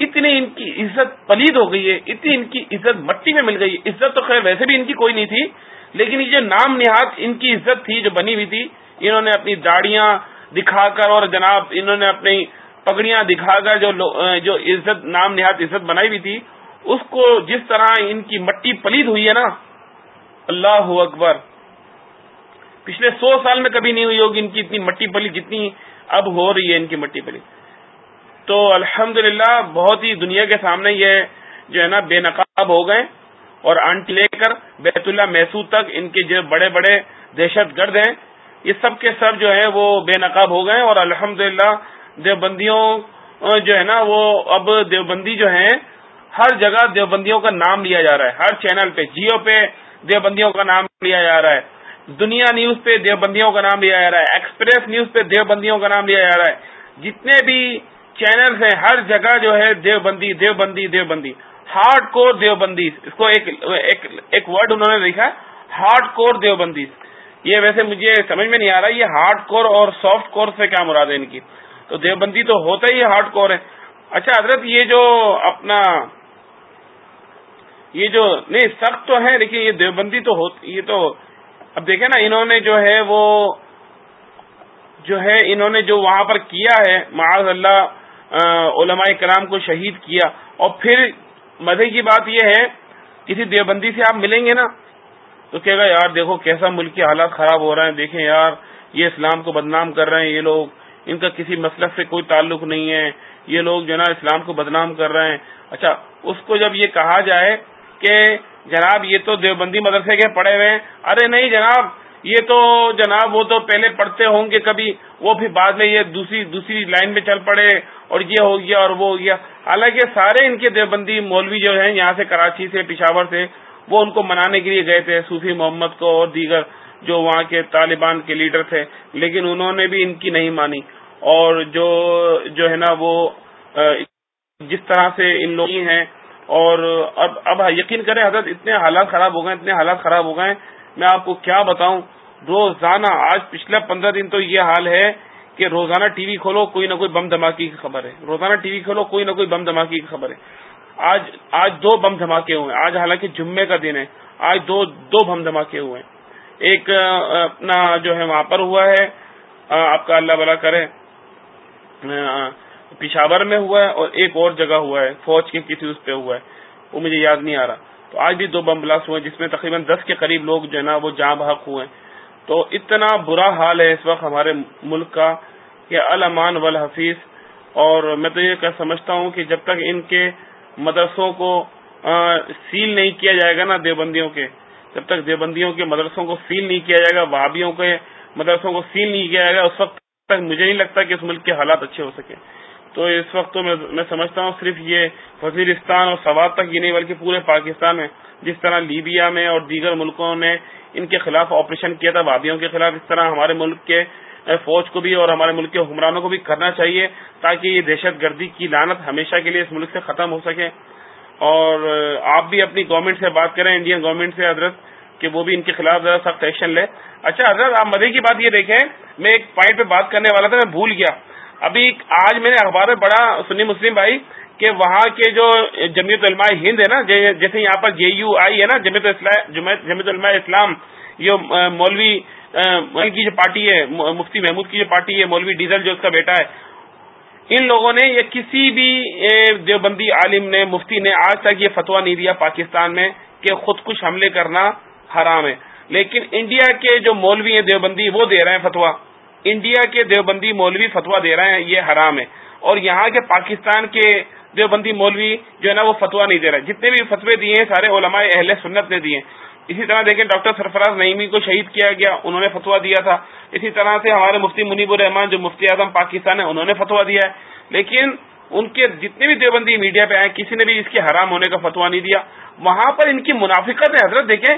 اتنی ان کی عزت پلید ہو گئی ہے، اتنی ان کی عزت مٹی میں مل گئی ہے۔ عزت تو خیر ویسے بھی ان کی کوئی نہیں تھی، لیکن یہ جو نام نہاد ان کی عزت تھی جو بنی ہوئی تھی، انہوں نے اپنی داڑیاں دکھا کر اور جناب انہوں نے اپنی پگڑیاں دکھا کر جو جو عزت نام نہاد عزت بنائی ہوئی تھی اس کو جس طرح ان کی مٹی پلید ہوئی ہے نا، اللہ اکبر۔ پچھلے سو سال میں کبھی نہیں ہوئی ہوگی ان کی اتنی مٹی پلی جتنی اب ہو رہی ہے ان کی مٹی پلی تو الحمد بہت ہی دنیا کے سامنے یہ جو ہے نا، بے نقاب ہو گئے اور آنٹی لے کر بیت اللہ محسود تک ان کے جو بڑے بڑے دہشت گرد ہیں، یہ سب کے سب جو ہے وہ بے نقاب ہو گئے اور الحمد للہ دیوبندیوں جو ہے نا، وہ اب دیوبندی جو ہیں ہر جگہ دیوبندیوں کا نام لیا جا رہا ہے، ہر چینل پہ، جیو پہ دیوبندیوں کا نام لیا جا رہا ہے۔ دنیا نیوز پہ دیوبندیوں کا نام لیا جا رہا ہے۔ ایکسپریس نیوز پہ دیوبندیوں کا نام لیا جا رہا ہے۔ جتنے بھی چینلز ہیں، ہر جگہ جو ہے دیوبندی دیوبندی دیوبندی۔ ہارڈ کور دیوبندی، اس کو ایک ایک ورڈ انہوں نے لکھا ہارڈ کور دیوبندی۔ یہ ویسے مجھے سمجھ میں نہیں آ رہا، یہ ہارڈ کور اور سافٹ کور سے کیا مراد ہے ان کی؟ تو دیوبندی تو ہوتا ہی ہارڈ کور ہے۔ اچھا حضرت، یہ جو اپنا یہ جو، نہیں، سخت تو ہے، لیکن یہ دیوبندی تو یہ تو، اب دیکھیں نا، انہوں نے جو ہے وہ، جو ہے انہوں نے جو وہاں پر کیا ہے، معاذ اللہ علماء کرام کو شہید کیا۔ اور پھر مزے کی بات یہ ہے، کسی دیوبندی سے آپ ملیں گے نا، تو کہے گا، یار دیکھو کیسا ملک کے حالات خراب ہو رہے ہیں، دیکھیں یار، یہ اسلام کو بدنام کر رہے ہیں یہ لوگ، ان کا کسی مسلک سے کوئی تعلق نہیں ہے، یہ لوگ جو ہے نا اسلام کو بدنام کر رہے ہیں۔ اچھا اس کو جب یہ کہا جائے کہ جناب یہ تو دیوبندی مدرسے کے پڑھے ہوئے ہیں۔ ارے نہیں جناب، یہ تو جناب وہ تو پہلے پڑھتے ہوں گے کبھی، وہ پھر بعد میں یہ دوسری دوسری لائن میں چل پڑے اور یہ ہو گیا اور وہ ہو گیا۔ حالانکہ سارے ان کے دیوبندی مولوی جو ہیں، یہاں سے کراچی سے، پشاور سے، وہ ان کو منانے کے لیے گئے تھے۔ صوفی محمد کو اور دیگر جو وہاں کے طالبان کے لیڈر تھے، لیکن انہوں نے بھی ان کی نہیں مانی۔ اور جو جو ہے نا وہ، جس طرح سے ان لوگ ہیں اور اب اب یقین کریں حضرت اتنے حالات خراب ہو گئے، اتنے حالات خراب ہو گئے، میں آپ کو کیا بتاؤں؟ روزانہ آج پچھلے پندرہ دن تو یہ حال ہے کہ روزانہ ٹی وی کھولو، کوئی نہ کوئی بم دھماکی کی خبر ہے۔ روزانہ ٹی وی کھولو، کوئی نہ کوئی بم دھماکی کی خبر ہے۔ آج آج دو بم دھماکے ہوئے آج حالانکہ جمعے کا دن ہے۔ آج دو دو بم دھماکے ہوئے ایک اپنا جو ہے وہاں پر ہوا ہے۔ آپ کا اللہ بلا کرے۔ پشاور میں ہوا ہے اور ایک اور جگہ ہوا ہے، فوج کے کسی اس پہ ہوا ہے۔ وہ مجھے یاد نہیں آ رہا۔ تو آج بھی دو بم بلاسٹ ہوئے جس میں تقریباً دس کے قریب لوگ جو ہے نا، وہ جاں بحق ہوئے تو اتنا برا حال ہے اس وقت ہمارے ملک کا کہ الامان والحفیظ۔ اور میں تو یہ سمجھتا ہوں کہ جب تک ان کے مدرسوں کو سیل نہیں کیا جائے گا نا دیوبندیوں کے، جب تک دیوبندیوں کے مدرسوں کو سیل نہیں کیا جائے گا وابیوں کے مدرسوں کو سیل نہیں کیا جائے گا، اس وقت تک مجھے نہیں لگتا کہ اس ملک کے حالات اچھے ہو سکے تو اس وقت تو میں سمجھتا ہوں صرف یہ وزیرستان اور سوات تک ہی نہیں بلکہ پورے پاکستان میں، جس طرح لیبیا میں اور دیگر ملکوں نے ان کے خلاف آپریشن کیا تھا، وادیوں کے خلاف، اس طرح ہمارے ملک کے فوج کو بھی اور ہمارے ملک کے حکمرانوں کو بھی کرنا چاہیے تاکہ یہ دہشت گردی کی لانت ہمیشہ کے لیے اس ملک سے ختم ہو سکے۔ اور آپ بھی اپنی گورنمنٹ سے بات کریں انڈین گورنمنٹ سے حضرت، کہ وہ بھی ان کے خلاف ذرا سخت ایکشن لے۔ اچھا حضرت، آپ مزے کی بات یہ دیکھیں، میں ایک پوائنٹ پہ بات کرنے والا تھا، میں بھول گیا۔ ابھی آج میں نے اخبار میں پڑھا سنی مسلم بھائی کہ وہاں کے جو جمیت علماء ہند ہے نا جیسے یہاں پر جے یو آئی ہے نا جمیت جمیت علماء اسلام، یہ مولوی کی جو پارٹی ہے مفتی محمود کی جو پارٹی ہے، مولوی ڈیزل جو اس کا بیٹا ہے، ان لوگوں نے یا کسی بھی دیوبندی عالم نے، مفتی نے آج تک یہ فتوا نہیں دیا پاکستان میں کہ خود کچھ حملے کرنا حرام ہے۔ لیکن انڈیا کے جو مولوی ہیں دیوبندی، وہ دے رہے ہیں فتوا انڈیا کے دیوبندی مولوی فتوا دے رہے ہیں، یہ حرام ہے۔ اور یہاں کے پاکستان کے دیوبندی مولوی جو ہے نا، وہ فتوا نہیں دے رہے۔ جتنے بھی فتوے دیے ہیں، سارے علماء اہل سنت نے دیے۔ اسی طرح دیکھیں، ڈاکٹر سرفراز نعیمی کو شہید کیا گیا، انہوں نے فتوا دیا تھا۔ اسی طرح سے ہمارے مفتی منیب الرحمان جو مفتی اعظم پاکستان ہے انہوں نے فتوا دیا ہے۔ لیکن ان کے جتنے بھی دیوبندی میڈیا پہ آئے، کسی نے بھی اس کے حرام ہونے کا فتوا نہیں دیا۔ وہاں پر ان کی منافقت ہے، حضرت، دیکھیں،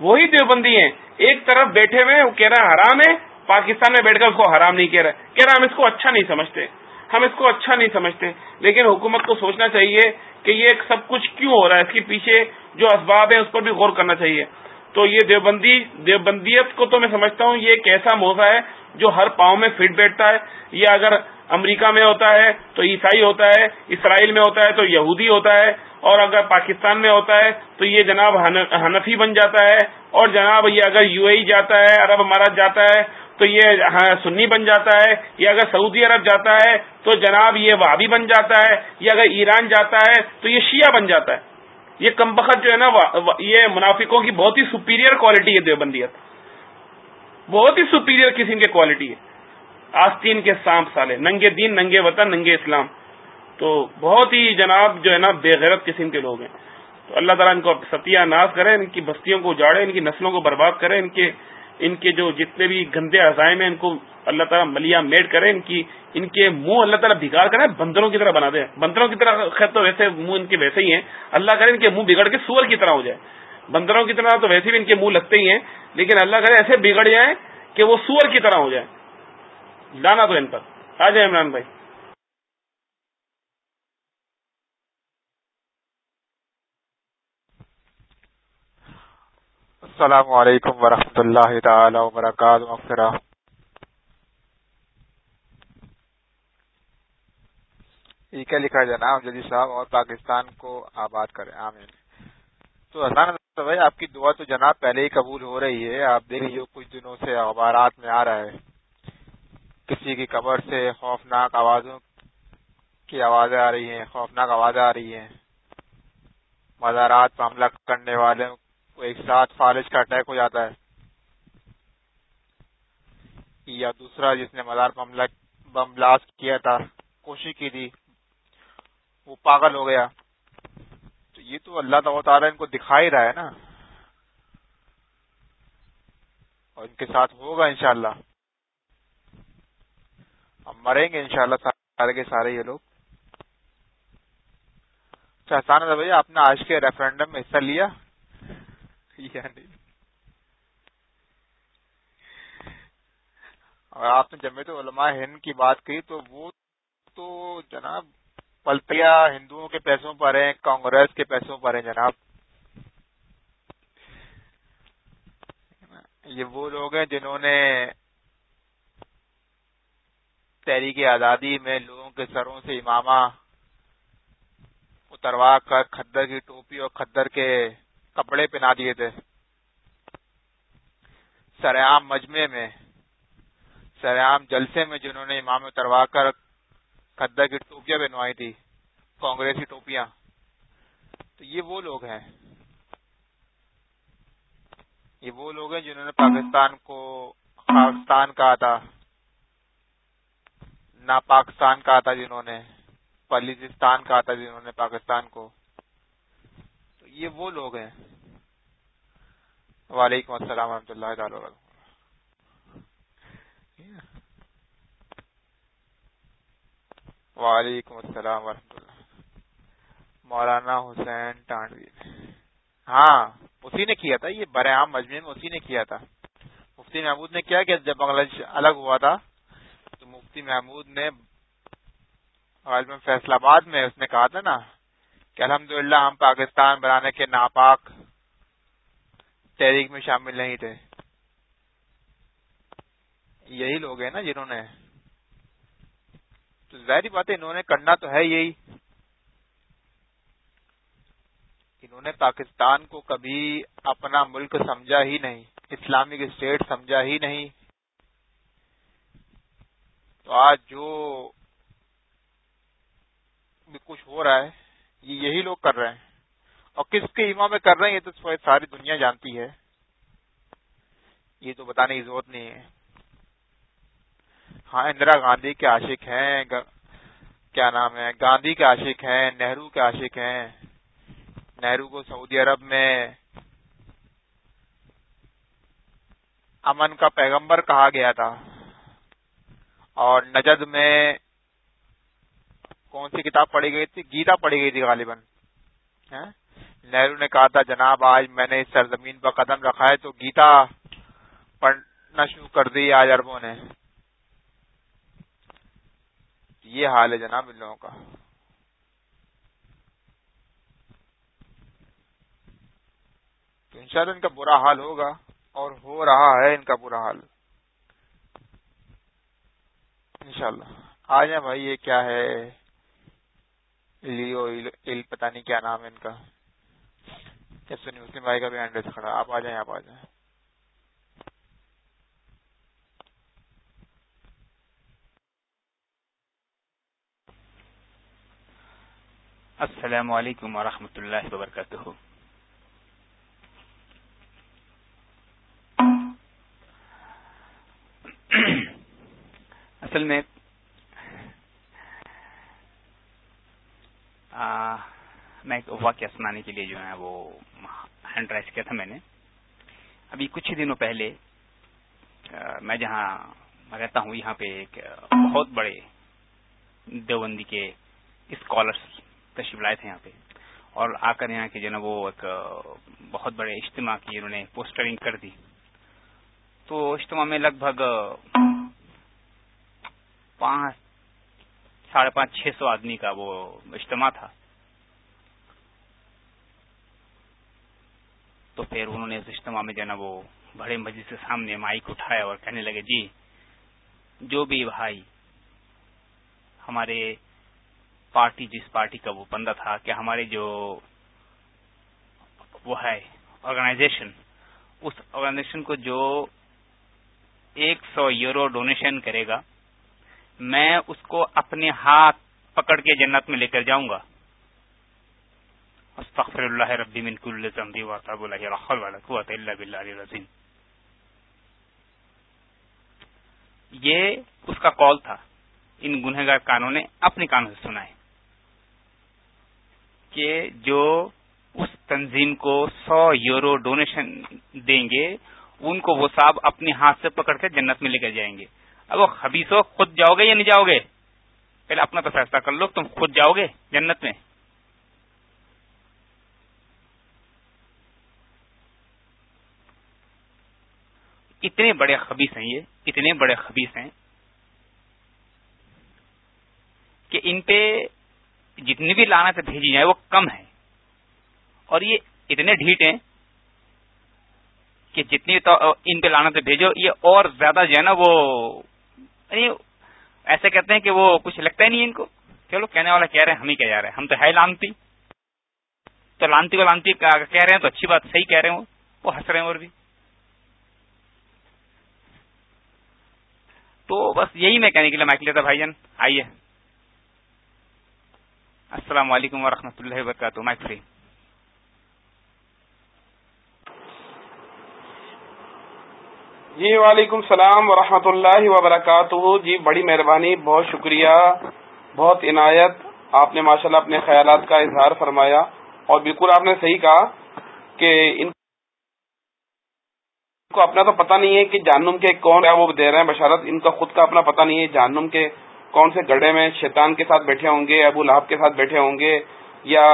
وہی دیوبندی ہیں۔ ایک طرف بیٹھے ہوئے وہ کہہ رہا حرام ہے۔ پاکستان میں بیٹھ کر اس کو حرام نہیں کہہ رہے کہہ رہا ہم اس کو اچھا نہیں سمجھتے۔ ہم اس کو اچھا نہیں سمجھتے۔ لیکن حکومت کو سوچنا چاہیے کہ یہ سب کچھ کیوں ہو رہا ہے؟ اس کے پیچھے جو اسباب ہیں، اس پر بھی غور کرنا چاہیے۔ تو یہ دیوبندی، دیوبندیت کو تو میں سمجھتا ہوں، یہ ایک ایسا موضوع ہے جو ہر پاؤں میں فٹ بیٹھتا ہے۔ یہ اگر امریکہ میں ہوتا ہے تو عیسائی ہوتا ہے، اسرائیل میں ہوتا ہے تو یہودی ہوتا ہے، اور اگر پاکستان میں ہوتا ہے تو یہ جناب حنفی بن جاتا ہے، اور جناب یہ اگر یو اے جاتا ہے، عرب امارات جاتا ہے تو یہ ہاں، سنی بن جاتا ہے یہ اگر سعودی عرب جاتا ہے، تو جناب یہ وابی بن جاتا ہے یہ اگر ایران جاتا ہے، تو یہ شیعہ بن جاتا ہے۔ یہ کم بخت جو ہے نا یہ منافقوں کی بہت ہی سپیریئر کوالٹی ہے دیوبندیت۔ بہت ہی سپیریئر قسم کی کوالٹی ہے۔ آستین کے سانپ سالے، ننگے دین، ننگے وطن، ننگے اسلام۔ تو بہت ہی جناب جو ہے نا، بے غیرت قسم کے لوگ ہیں۔ تو اللہ تعالیٰ ان کو ستیہ ناز کرے ان کی بستیوں کو اجاڑے ان کی نسلوں کو برباد کرے ان کے ان کے جو جتنے بھی گندے عزائم ہیں، ان کو اللہ تعالیٰ ملیا میڈ کرے، ان کی ان کے منہ اللہ تعالیٰ بگاڑ کرے، بندروں کی طرح بنا دے۔ بندروں کی طرح خیر تو ویسے منہ ان کے ویسے ہی ہیں۔ اللہ کرے ان کے منہ بگڑ کے سور کی طرح ہو جائے۔ بندروں کی طرح تو ویسے بھی ان کے منہ لگتے ہی ہیں، لیکن اللہ کرے ایسے بگڑ جائیں کہ وہ سور کی طرح ہو جائے لانا تو ان پر۔ آ جائیں عمران بھائی۔ السلام علیکم ورحمۃ اللہ تعالی وبرکاتہ یہ کیا لکھا جناب؟ جدید صاحب اور پاکستان کو آباد کریں۔ آمین۔ تو حسان بھائی آپ کی دعا تو جناب پہلے ہی قبول ہو رہی ہے۔ آپ دیکھ لیجیے کچھ دنوں سے اخبارات میں آ رہا ہے۔ کسی کی قبر سے خوفناک آوازوں کی آوازیں آ رہی ہیں، خوفناک آوازیں آ رہی ہیں۔ مزارات پر حملہ کرنے والوں کو ایک ساتھ فالج کا اٹیک ہو جاتا ہے۔ یا دوسرا جس نے مزار بم بلاسٹ کیا تھا، کوشش کی تھی، وہ پاگل ہو گیا۔ تو یہ تو اللہ تعالیٰ ان کو دکھائی رہا ہے نا۔ اور ان کے ساتھ ہوگا انشاءاللہ۔ ہم مریں گے انشاءاللہ سارے کے سارے یہ لوگ۔ اچھا بھائی، آپ نے آج کے ریفرنڈم میں حصہ لیا۔ یا نہیں۔ اور آپ نے جمعیت علماء ہند کی بات کی تو وہ تو جناب پلتیا ہندوؤں کے پیسوں پر ہیں، کانگریس کے پیسوں پر ہیں جناب۔ یہ وہ لوگ ہیں جنہوں نے تحریک آزادی میں لوگوں کے سروں سے امامہ اتروا کر کھدر کی ٹوپی اور کھدر کے کپڑے پہنا دیے تھے۔ سریام مجمے میں سریام جلسے میں جنہوں نے امام اتروا کر کھدر کی ٹوپیاں بنوائی تھی، کانگریسی ٹوپیاں۔ تو یہ وہ لوگ ہیں۔ یہ وہ لوگ ہیں جنہوں نے پاکستان کو پاکستان کہا تھا۔ نہ پاکستان کہا تھا جنہوں نے، بلوچستان کہا تھا جنہوں نے پاکستان کو۔ یہ وہ لوگ ہیں۔ وعلیکم السلام و رحمۃ اللہ تعالی وعلیکم السلام ورحمۃ اللہ۔ مولانا حسین ٹانڈوی۔ ہاں اسی نے کیا تھا، یہ برے عام مجمع میں اسی نے کیا تھا۔ مفتی محمود نے کیا کہ جب بنگلہ دیش الگ ہوا تھا، تو مفتی محمود نے فیصلہ آباد میں اس نے کہا تھا نا کہ الحمدللہ ہم پاکستان بنانے کے ناپاک تحریک میں شامل نہیں تھے۔ یہی لوگ ہیں نا جنہوں نے۔ تو ظاہری بات ہے انہوں نے کرنا تو ہے یہی۔ انہوں نے پاکستان کو کبھی اپنا ملک سمجھا ہی نہیں اسلامک اسٹیٹ سمجھا ہی نہیں۔ تو آج جو بھی کچھ ہو رہا ہے یہ یہی لوگ کر رہے ہیں۔ اور کس کے ایما میں کر رہے ہیں، یہ تو ساری دنیا جانتی ہے۔ یہ تو بتانے کی ضرورت نہیں ہے۔ ہاں اندرا گاندھی کے عاشق ہیں کیا نام ہے، گاندھی کے عاشق ہیں، نہرو کے عاشق ہیں، نہرو کو سعودی عرب میں امن کا پیغمبر کہا گیا تھا۔ اور نجد میں کون سی کتاب پڑھی گئی تھی؟ گیتا پڑھی گئی تھی غالباً۔ ہاں؟ نہرو نے کہا تھا، جناب، آج میں نے اس سرزمین پر قدم رکھا ہے تو گیتا پڑھنا شروع کر دی آج اربوں نے۔ یہ حال ہے جناب ان لوگوں کا۔ تو انشاءاللہ ان کا برا حال ہوگا اور ہو رہا ہے ان کا برا حال۔ انشاءاللہ۔ آ جائیں بھائی، یہ کیا ہے؟ لیو ال پتہ نہیں کیا نام ہے ان کا۔ سنی مسلم بھائی کا بھی ہینڈل کھڑا، آپ آ جائیں، آپ آ جائیں۔ السلام علیکم ورحمۃ اللہ وبرکاتہ۔ اصل میں میں ایک واقعہ سنانے کے لیے جو ہے وہ ہینڈ رائز کیا تھا میں نے۔ ابھی کچھ ہی دنوں پہلے میں جہاں رہتا ہوں، یہاں پہ ایک بہت بڑے دیوبندی کے اسکالرس تشریف لائے تھے یہاں پہ۔ اور آ کر یہاں کے جو نا وہ ایک بہت بڑے اجتماع کی انہوں نے پوسٹرنگ کر دی۔ تو اجتماع میں لگ بھگ پانچ ساڑھے پانچ چھ سو آدمی کا وہ اجتماع تھا۔ تو پھر انہوں نے اس اجتماع میں جو نا وہ بڑے مجلس کے سامنے مائک اٹھایا اور کہنے لگے جی جو بھی بھائی، ہمارے پارٹی، جس پارٹی کا وہ بندہ تھا کہ ہمارے جو وہ ہے آرگنائزیشن اس آرگنائزیشن کو جو ایک سو یورو ڈونیشن کرے گا میں اس کو اپنے ہاتھ پکڑ کے جنت میں لے کر جاؤں گا۔ استغفر اللہ ربی من کل ذنبی واتاب اللہ رحل ولا قوت الا باللہ العظیم۔ یہ اس کا کال تھا۔ ان گنہگار کانوں نے اپنے کانوں سے سنا ہے کہ جو اس تنظیم کو سو یورو ڈونیشن دیں گے، ان کو وہ صاحب اپنے ہاتھ سے پکڑ کے جنت میں لے کر جائیں گے۔ اب وہ خبیصو خود جاؤ گے یا نہیں جاؤ گے؟ پہلے اپنا تو فیصلہ کر لو، تم خود جاؤ گے جنت میں۔ اتنے بڑے خبیص ہیں یہ، اتنے بڑے خبیص ہیں کہ ان پہ جتنی بھی لانت بھیجی جائیں وہ کم ہے اور یہ اتنے ڈھیٹ ہیں کہ جتنی تو ان پہ لانت بھیجو، یہ اور زیادہ جو ہے نا وہ یعنی ایسے کہتے ہیں کہ وہ کچھ لگتا ہی نہیں ان کو۔ چلو، کہنے والا کہہ رہے ہیں ہم ہی کہہ جا رہے ہیں ہم تو ہے لانتی۔ تو لانتی کو لانتی کہہ رہے ہیں تو اچھی بات، صحیح کہہ رہے ہیں وہ۔ ہنس رہے ہیں اور بھی۔ تو بس یہی میں کہنے کے لیے مائک لیتا بھائی جان۔ آئیے۔ السلام علیکم ورحمۃ اللہ وبرکاتہ، مائک فری جی وعلیکم السلام ورحمۃ اللہ وبرکاتہ۔ جی بڑی مہربانی، بہت شکریہ، بہت عنایت۔ آپ نے ماشاءاللہ اپنے خیالات کا اظہار فرمایا۔ اور بالکل آپ نے صحیح کہا کہ ان کو اپنا تو پتہ نہیں ہے کہ جہنم کے کون ہے وہ دے رہے ہیں بشارت۔ ان کا خود کا اپنا پتہ نہیں ہے جہنم کے کون سے گڑھے میں شیطان کے ساتھ بیٹھے ہوں گے، ابو لہب کے ساتھ بیٹھے ہوں گے، یا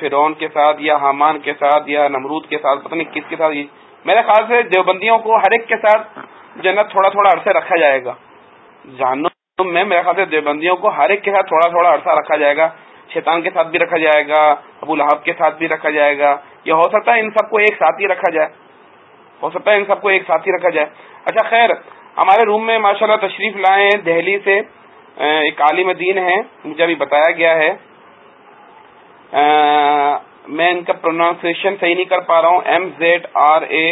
فرون کے ساتھ، یا حامان کے ساتھ، یا نمرود کے ساتھ، پتہ نہیں کس کے ساتھ۔ میرے خیال سے دیوبندیوں کو ہر ایک کے ساتھ جنت تھوڑا تھوڑا عرصے رکھا جائے گا۔ جہنم میں میرے خیال سے دیوبندیوں کو ہر ایک کے ساتھ تھوڑا تھوڑا عرصہ رکھا جائے گا۔ شیطان کے ساتھ بھی رکھا جائے گا، ابو لہب کے ساتھ بھی رکھا جائے گا۔ یہ ہو سکتا ہے ان سب کو ایک ساتھ ہی رکھا جائے۔ ہو سکتا ہے ان سب کو ایک ساتھ ہی رکھا جائے۔ اچھا خیر، ہمارے روم میں ماشاءاللہ تشریف لائے ہیں۔ دہلی سے ایک عالم دین ہے، مجھے ابھی بتایا گیا ہے۔ میں ان کا پروناؤنسیشن صحیح نہیں کر پا رہا ہوں. ایم زیڈ آر اے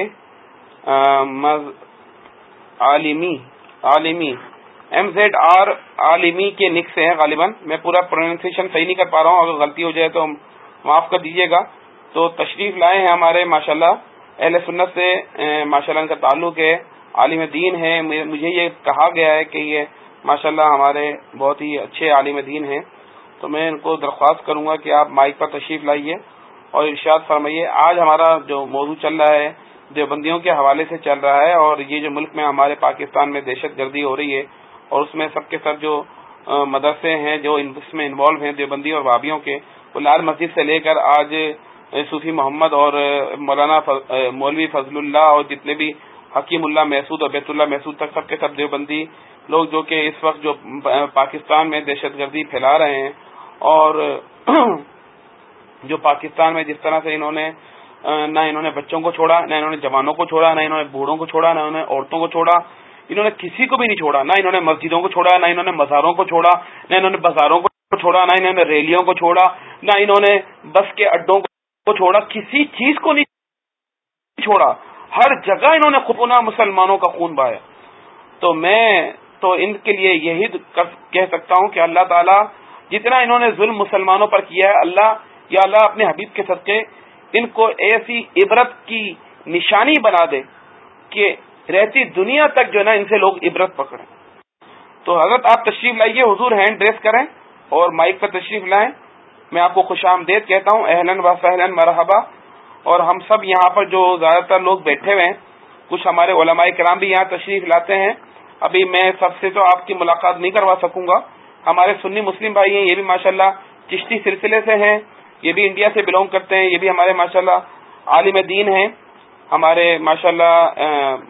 عالمی عالمی. ایم زیڈ آر عالمی کے نک سے ہیں غالباً. میں پورا پروناؤنسیشن صحیح نہیں کر پا رہا ہوں. اگر غلطی ہو جائے تو معاف کر دیجیے گا. تو تشریف لائے ہیں ہمارے، ماشاءاللہ، اہل سنت سے ماشاء اللہ ان کا تعلق ہے، عالم دین ہے مجھے یہ کہا گیا ہے کہ یہ، ماشاءاللہ، ہمارے بہت ہی اچھے عالم دین ہیں. تو میں ان کو درخواست کروں گا کہ آپ مائک پر تشریف لائیے. اور ارشاد فرمائیے، آج ہمارا جو موضوع چل رہا ہے، دیوبندیوں کے حوالے سے چل رہا ہے اور یہ جو ملک میں ہمارے پاکستان میں دہشت گردی ہو رہی ہے اور اس میں سب کے سب جو مدرسے ہیں، جو اس میں انوالو ہیں دیوبندی اور بابیوں کے، وہ لال مسجد سے لے کر آج صوفی محمد اور مولانا مولوی فضل اللہ اور جتنے بھی حکیم اللہ محسود اور بیت اللہ محسود تک سب کے سب دیوبندی لوگ جو کہ اس وقت جو پاکستان میں دہشت گردی پھیلا رہے ہیں اور جو پاکستان میں جس طرح سے انہوں نے نہ انہوں نے بچوں کو چھوڑا نہ انہوں نے جوانوں کو چھوڑا نہ انہوں نے بوڑھوں کو چھوڑا نہ انہوں نے عورتوں کو چھوڑا انہوں نے کسی کو بھی نہیں چھوڑا نہ انہوں نے مسجدوں کو چھوڑا نہ انہوں نے مزاروں کو چھوڑا نہ انہوں نے بازاروں کو چھوڑا نہ انہوں نے ریلیوں کو چھوڑا نہ انہوں نے بس کے اڈوں کو چھوڑا کسی چیز کو نہیں چھوڑا ہر جگہ انہوں نے خپنا مسلمانوں کا خون بہایا تو میں تو ان کے لیے یہی کہہ سکتا ہوں کہ اللہ تعالیٰ جتنا انہوں نے ظلم مسلمانوں پر کیا ہے اللہ یا اللہ اپنے حبیب کے صدقے ان کو ایسی عبرت کی نشانی بنا دے کہ رہتی دنیا تک جو ہے نا ان سے لوگ عبرت پکڑیں۔ تو حضرت آپ تشریف لائیے، حضور ہینڈ ڈریس کریں اور مائک پر تشریف لائیں۔ میں آپ کو خوش آمدید کہتا ہوں اہلن و سہلن مرحبا۔ اور ہم سب یہاں پر جو زیادہ تر لوگ بیٹھے ہوئے ہیں، کچھ ہمارے علماء کرام بھی یہاں تشریف لاتے ہیں۔ ابھی میں سب سے تو آپ کی ملاقات نہیں کروا سکوں گا۔ ہمارے سنی مسلم بھائی ہیں، یہ بھی ماشاءاللہ چشتی سلسلے سے ہیں۔ یہ بھی انڈیا سے بلونگ کرتے ہیں، یہ بھی ہمارے ماشاءاللہ عالم دین ہیں۔ ہمارے ماشاءاللہ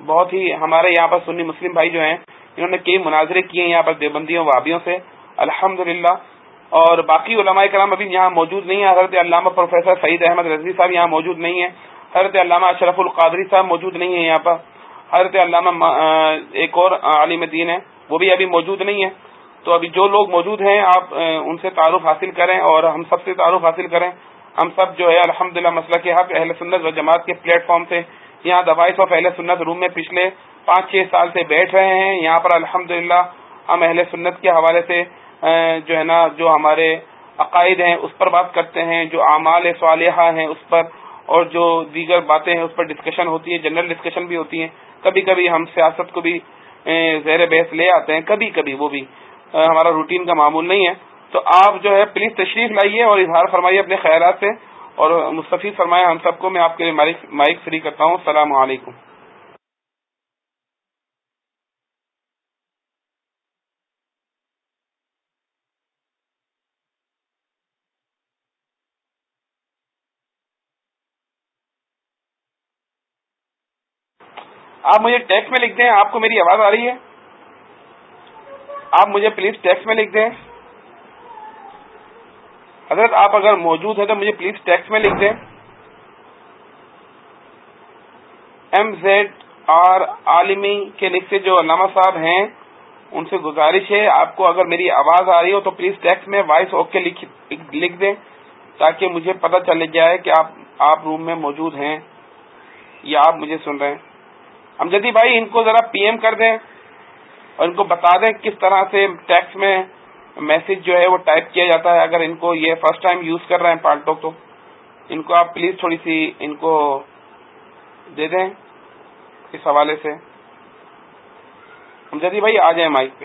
بہت ہی ہمارے یہاں پر سنی مسلم بھائی جو ہیں، انہوں نے کئی مناظرے کیے ہیں یہاں پر دیوبندیوں وابیوں سے۔ الحمد اور باقی علماء کرام ابھی یہاں موجود نہیں ہیں۔ حضرت علامہ پروفیسر سعید احمد رضی صاحب یہاں موجود نہیں ہیں۔ حضرت علامہ اشرف القادری صاحب موجود نہیں ہیں یہاں پر۔ حضرت علامہ ایک اور عالم دین ہے وہ بھی ابھی موجود نہیں ہے تو ابھی جو لوگ موجود ہیں، آپ ان سے تعارف حاصل کریں اور ہم سب سے تعارف حاصل کریں۔ ہم سب جو ہے الحمد للہ مسئلہ کے حق، اہل سنت و جماعت کے پلیٹ فارم سے یہاں دوائس آف اہل سنت روم میں پچھلے پانچ چھ سال سے بیٹھ رہے ہیں۔ یہاں پر الحمد ہم اہل سنت کے حوالے سے جو ہے نا، جو ہمارے عقائد ہیں، اس پر بات کرتے ہیں۔ جو اعمال صالحہ ہیں اس پر، اور جو دیگر باتیں ہیں، اس پر ڈسکشن ہوتی ہے جنرل ڈسکشن بھی ہوتی ہیں۔ کبھی کبھی ہم سیاست کو بھی زیر بحث لے آتے ہیں۔ کبھی کبھی وہ بھی۔ ہمارا روٹین کا معمول نہیں ہے۔ تو آپ جو ہے، پلیز تشریف لائیے اور اظہار فرمائیے اپنے خیالات سے۔ اور مستفید فرمائے ہم سب کو، میں آپ کے لیے مائک فری کرتا ہوں۔ السلام علیکم۔ آپ مجھے ٹیکس میں لکھ دیں، آپ کو میری آواز آ رہی ہے؟ آپ مجھے پلیز ٹیکس میں لکھ دیں۔ حضرت، آپ اگر موجود ہیں تو مجھے پلیز ٹیکس میں لکھ دیں۔ ایم زیڈ آر عالمی کے لکھ سے جو علامہ صاحب ہیں، ان سے گزارش ہے، آپ کو اگر میری آواز آ رہی ہو تو پلیز ٹیکس میں وائس اوکے لکھ دیں، تاکہ مجھے پتہ چل جائے کہ آپ آپ روم میں موجود ہیں یا آپ مجھے سن رہے ہیں۔ امجدی بھائی، ان کو ذرا پی ایم کر دیں۔ اور ان کو بتا دیں کس طرح سے ٹیکس میں میسج جو ہے وہ ٹائپ کیا جاتا ہے، اگر ان کو یہ فرسٹ ٹائم یوز کر رہے ہیں پالٹو تو۔ ان کو آپ پلیز تھوڑی سی ان کو دے دیں اس حوالے سے۔ امجدی بھائی، آ جائیں مائک پہ۔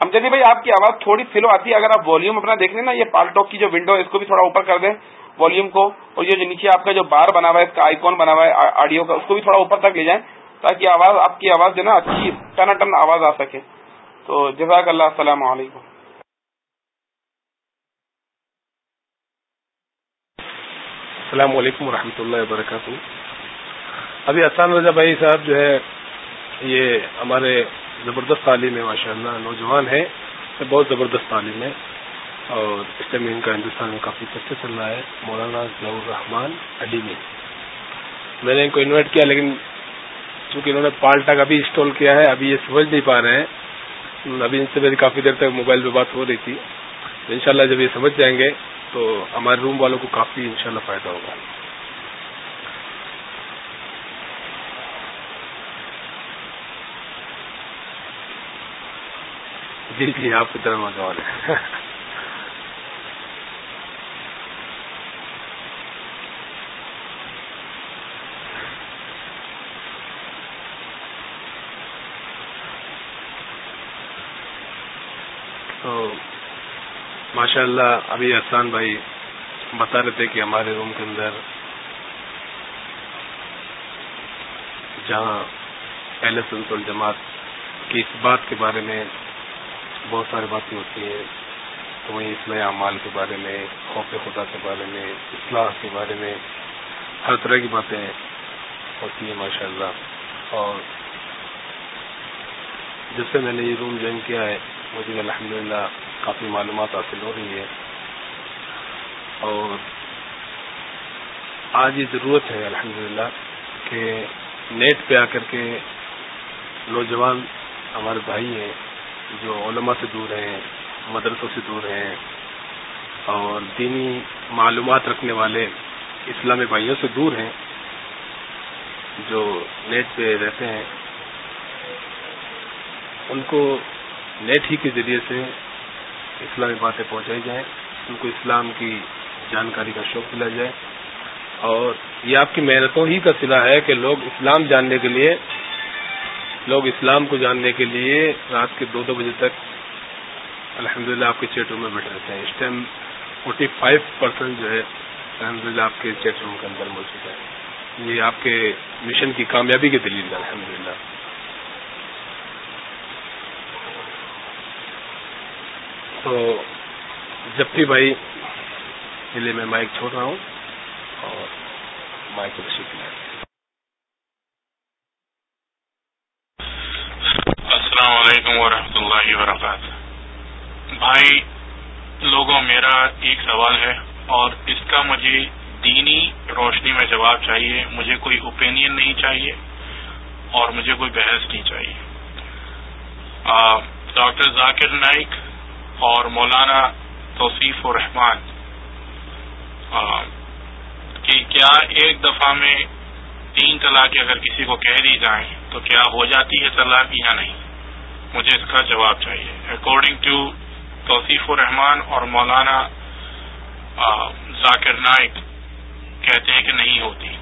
امجدی بھائی، آپ کی آواز تھوڑی سلو آتی ہے۔ اگر آپ والیوم اپنا دیکھ لیں نا، یہ پال ٹاک کی جو ونڈو ہے، اس کو بھی تھوڑا اوپر کر دیں والیوم کو۔ اور یہ جو نیچے آپ کا جو بار بنا ہوا ہے، اس کا آئیکن بنا ہوا ہے آڈیو کا، اس کو بھی تھوڑا اوپر تک لے جائیں۔ تاکہ آواز آپ کی آواز جو نا اچھی ٹن ٹن آواز آ سکے۔ تو جزاک اللہ، السلام علیکم۔ السلام علیکم و اللہ وبرکاتہ۔ ابھی احسان رضا بھائی صاحب جو ہے، یہ ہمارے زبردست تعلیم ہے ماشاء اللہ نوجوان ہے بہت زبردست تعلیم ہے اور اس میں ان کا ہندوستان میں کافی چرچا چل رہا ہے، مولانا ضیاء الرحمان اڈی میں۔ میں نے ان کو انوائٹ کیا، لیکن چونکہ انہوں نے پال ٹاک ابھی انسٹال کیا ہے، ابھی یہ سمجھ نہیں پا رہے ہیں۔ ابھی ان سے میری کافی دیر تک موبائل پہ بات ہو رہی تھی۔ تو انشاءاللہ جب یہ سمجھ جائیں گے تو ہمارے روم والوں کو کافی انشاءاللہ فائدہ ہوگا۔ جی جی آپ کی طرح نوجوان ہے تو ماشاء اللہ ابھی احسان بھائی بتا رہے تھے کہ ہمارے روم کے اندر جہاں اہل سنت جماعت کی اس بات کے بارے میں بہت ساری باتیں ہوتی ہیں، تو وہیں اسلام اعمال کے بارے میں، خوف خدا کے بارے میں، اصلاح کے بارے میں ہر طرح کی باتیں ہوتی ہیں ماشاء اللہ اور جس سے میں نے یہ روم جوائن کیا ہے، مجھے الحمد کافی معلومات حاصل ہو رہی ہے۔ اور آج یہ ضرورت ہے الحمد کہ نیٹ پہ آ کر کے نوجوان ہمارے بھائی ہیں جو علماء سے دور ہیں، مدرسوں سے دور ہیں اور دینی معلومات رکھنے والے اسلامی بھائیوں سے دور ہیں جو نیٹ پہ رہتے ہیں۔ ان کو نیٹ ہی کے ذریعے سے اسلامی باتیں پہنچائی جائیں، ان کو اسلام کی جانکاری کا شوق دلا جائے۔ اور یہ آپ کی محنتوں ہی کا سلا ہے کہ لوگ اسلام جاننے کے لیے، لوگ اسلام کو جاننے کے لیے رات کے دو دو بجے تک الحمد للہ آپ کے چیٹ روم میں بیٹھے رہتے ہیں۔ اس ٹائم فورٹی فائیو پرسینٹ جو ہے الحمد للہ آپ کے چیٹ روم کے اندر موجود ہے۔ یہ آپ کے مشن کی کامیابی کی دلیل ہے الحمد تو جب بھی بھائی لیے میں مائک چھوڑ رہا ہوں اور مائک کو رسیو السلام علیکم ورحمۃ اللہ وبرکاتہ۔ بھائی، لوگوں، میرا ایک سوال ہے اور اس کا مجھے دینی روشنی میں جواب چاہیے۔ مجھے کوئی اوپینین نہیں چاہیے اور مجھے کوئی بحث نہیں چاہیے۔ ڈاکٹر ذاکر نائک اور مولانا توصیف الرحمان کہ کیا ایک دفعہ میں تین طلاقیں اگر کسی کو کہہ دی جائیں تو کیا ہو جاتی ہے طلاق یا نہیں؟ مجھے اس کا جواب چاہیے۔ اکارڈنگ ٹو توصیف الرحمان اور مولانا ذاکر نائک کہتے ہیں کہ نہیں ہوتی۔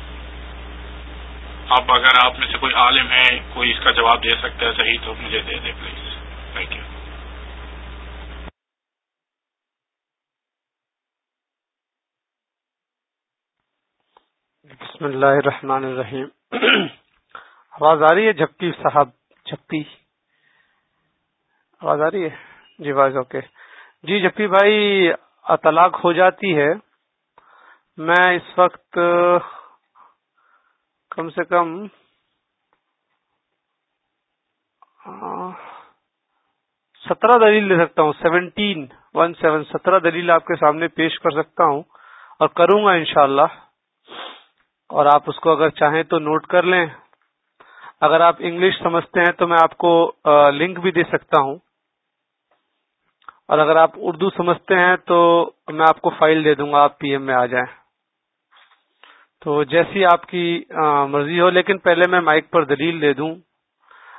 اب اگر آپ میں سے کوئی عالم ہے، کوئی اس کا جواب دے سکتا ہے صحیح تو مجھے دے دے پلیز تھینک یو بسم اللہ الرحمن الرحیم۔ آواز آ رہی ہے جھپکی صاحب؟ جھپکی آواز آ رہی ہے؟ جی وائز اوکے۔ جی جبکہ بھائی، اطلاق ہو جاتی ہے۔ میں اس وقت کم سے کم، سترہ دلیل لے سکتا ہوں۔ سیونٹین، ون سیون، سترہ دلیل آپ کے سامنے پیش کر سکتا ہوں اور کروں گا انشاءاللہ۔ اور آپ اس کو اگر چاہیں تو نوٹ کر لیں۔ اگر آپ انگلش سمجھتے ہیں تو میں آپ کو لنک بھی دے سکتا ہوں۔ اور اگر آپ اردو سمجھتے ہیں تو میں آپ کو فائل دے دوں گا، آپ پی ایم میں آ جائیں۔ تو جیسی آپ کی مرضی ہو، لیکن پہلے میں مائک پر دلیل دے دوں۔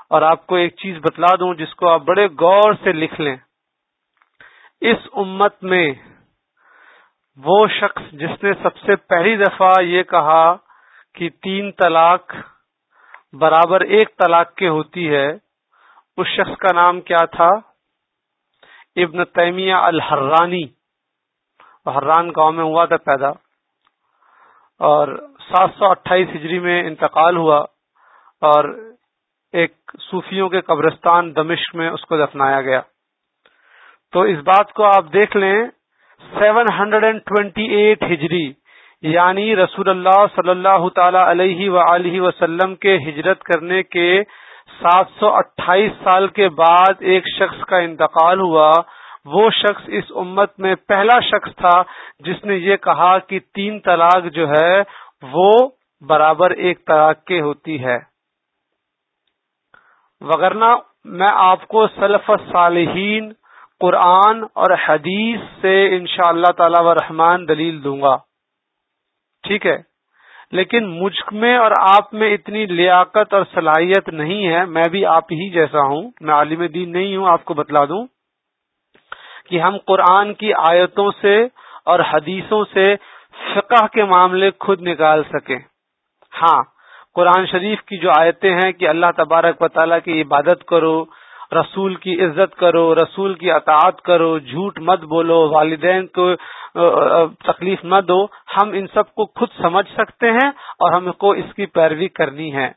اور آپ کو ایک چیز بتلا دوں جس کو آپ بڑے غور سے لکھ لیں۔ اس امت میں وہ شخص جس نے سب سے پہلی دفعہ یہ کہا کہ تین طلاق برابر ایک طلاق کے ہوتی ہے، اس شخص کا نام کیا تھا؟ ابن تیمیہ الحرانی۔ حران گاؤں میں ہوا تھا پیدا۔ اور سات سو اٹھائیس ہجری میں انتقال ہوا اور ایک صوفیوں کے قبرستان دمشق میں اس کو دفنایا گیا۔ تو اس بات کو آپ دیکھ لیں seven hundred and twenty eight ہجری یعنی رسول اللہ صلی اللہ تعالی علیہ و وسلم کے ہجرت کرنے کے سات سو اٹھائیس سال کے بعد ایک شخص کا انتقال ہوا۔ وہ شخص اس امت میں پہلا شخص تھا جس نے یہ کہا کہ تین طلاق جو ہے وہ برابر ایک طلاق کے ہوتی ہے۔ وغیرہ، میں آپ کو سلف صالحین قرآن اور حدیث سے انشاء اللہ تعالی و رحمان دلیل دوں گا۔ ٹھیک ہے؟ لیکن مجھ میں اور آپ میں اتنی لیاقت اور صلاحیت نہیں ہے، میں بھی آپ ہی جیسا ہوں۔ میں عالم دین نہیں ہوں، آپ کو بتلا دوں کہ ہم قرآن کی آیتوں سے اور حدیثوں سے فقہ کے معاملے خود نکال سکیں۔ ہاں قرآن شریف کی جو آیتیں ہیں کہ اللہ تبارک و تعالیٰ کی عبادت کرو رسول کی عزت کرو، رسول کی اطاعت کرو، جھوٹ مت بولو، والدین کو تکلیف نہ دو۔ ہم ان سب کو خود سمجھ سکتے ہیں اور ہم کو اس کی پیروی کرنی ہے۔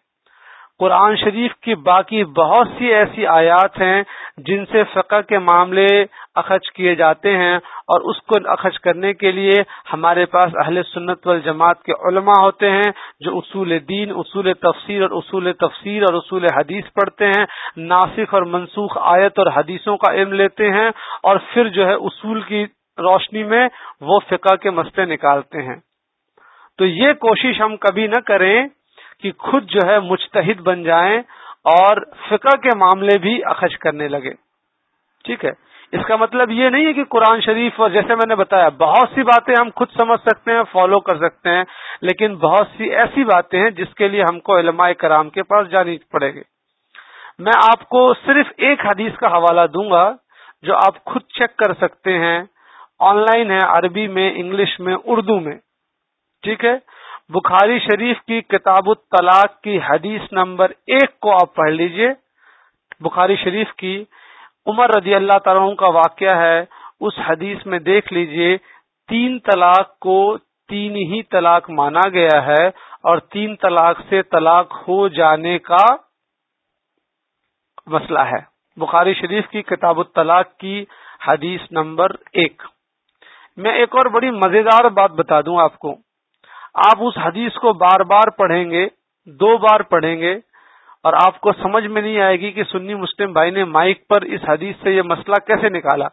قرآن شریف کی باقی بہت سی ایسی آیات ہیں جن سے فقہ کے معاملے اخذ کیے جاتے ہیں اور اس کو اخذ کرنے کے لیے ہمارے پاس اہل سنت والجماعت کے علماء ہوتے ہیں جو اصول دین، اصول تفسیر اور اصول تفسیر اور اصول حدیث پڑھتے ہیں، ناسخ اور منسوخ آیت اور حدیثوں کا علم لیتے ہیں اور پھر جو ہے اصول کی روشنی میں وہ فقہ کے مسئلے نکالتے ہیں۔ تو یہ کوشش ہم کبھی نہ کریں کہ خود جو ہے مستحد بن جائیں اور فقہ کے معاملے بھی اخذ کرنے لگے۔ ٹھیک ہے؟ اس کا مطلب یہ نہیں ہے کہ قرآن شریف اور جیسے میں نے بتایا، بہت سی باتیں ہم خود سمجھ سکتے ہیں فالو کر سکتے ہیں، لیکن بہت سی ایسی باتیں ہیں جس کے لیے ہم کو علماء کرام کے پاس جانی پڑے گی۔ میں آپ کو صرف ایک حدیث کا حوالہ دوں گا جو آپ خود چیک کر سکتے ہیں۔ آن لائن ہے، عربی میں، انگلش میں، اردو میں۔ ٹھیک ہے؟ بخاری شریف کی کتاب الطلاق کی حدیث نمبر ایک کو آپ پڑھ لیجیے۔ بخاری شریف کی عمر رضی اللہ تعالیٰ کا واقعہ ہے، اس حدیث میں دیکھ لیجیے، تین طلاق کو تین ہی طلاق مانا گیا ہے اور تین طلاق سے طلاق ہو جانے کا مسئلہ ہے۔ بخاری شریف کی کتاب الطلاق کی حدیث نمبر ایک۔ میں ایک اور بڑی مزیدار بات بتا دوں آپ کو۔ آپ اس حدیث کو بار بار پڑھیں گے، دو بار پڑھیں گے، اور آپ کو سمجھ میں نہیں آئے گی کہ سنی مسلم بھائی نے مائک پر اس حدیث سے یہ مسئلہ کیسے نکالا۔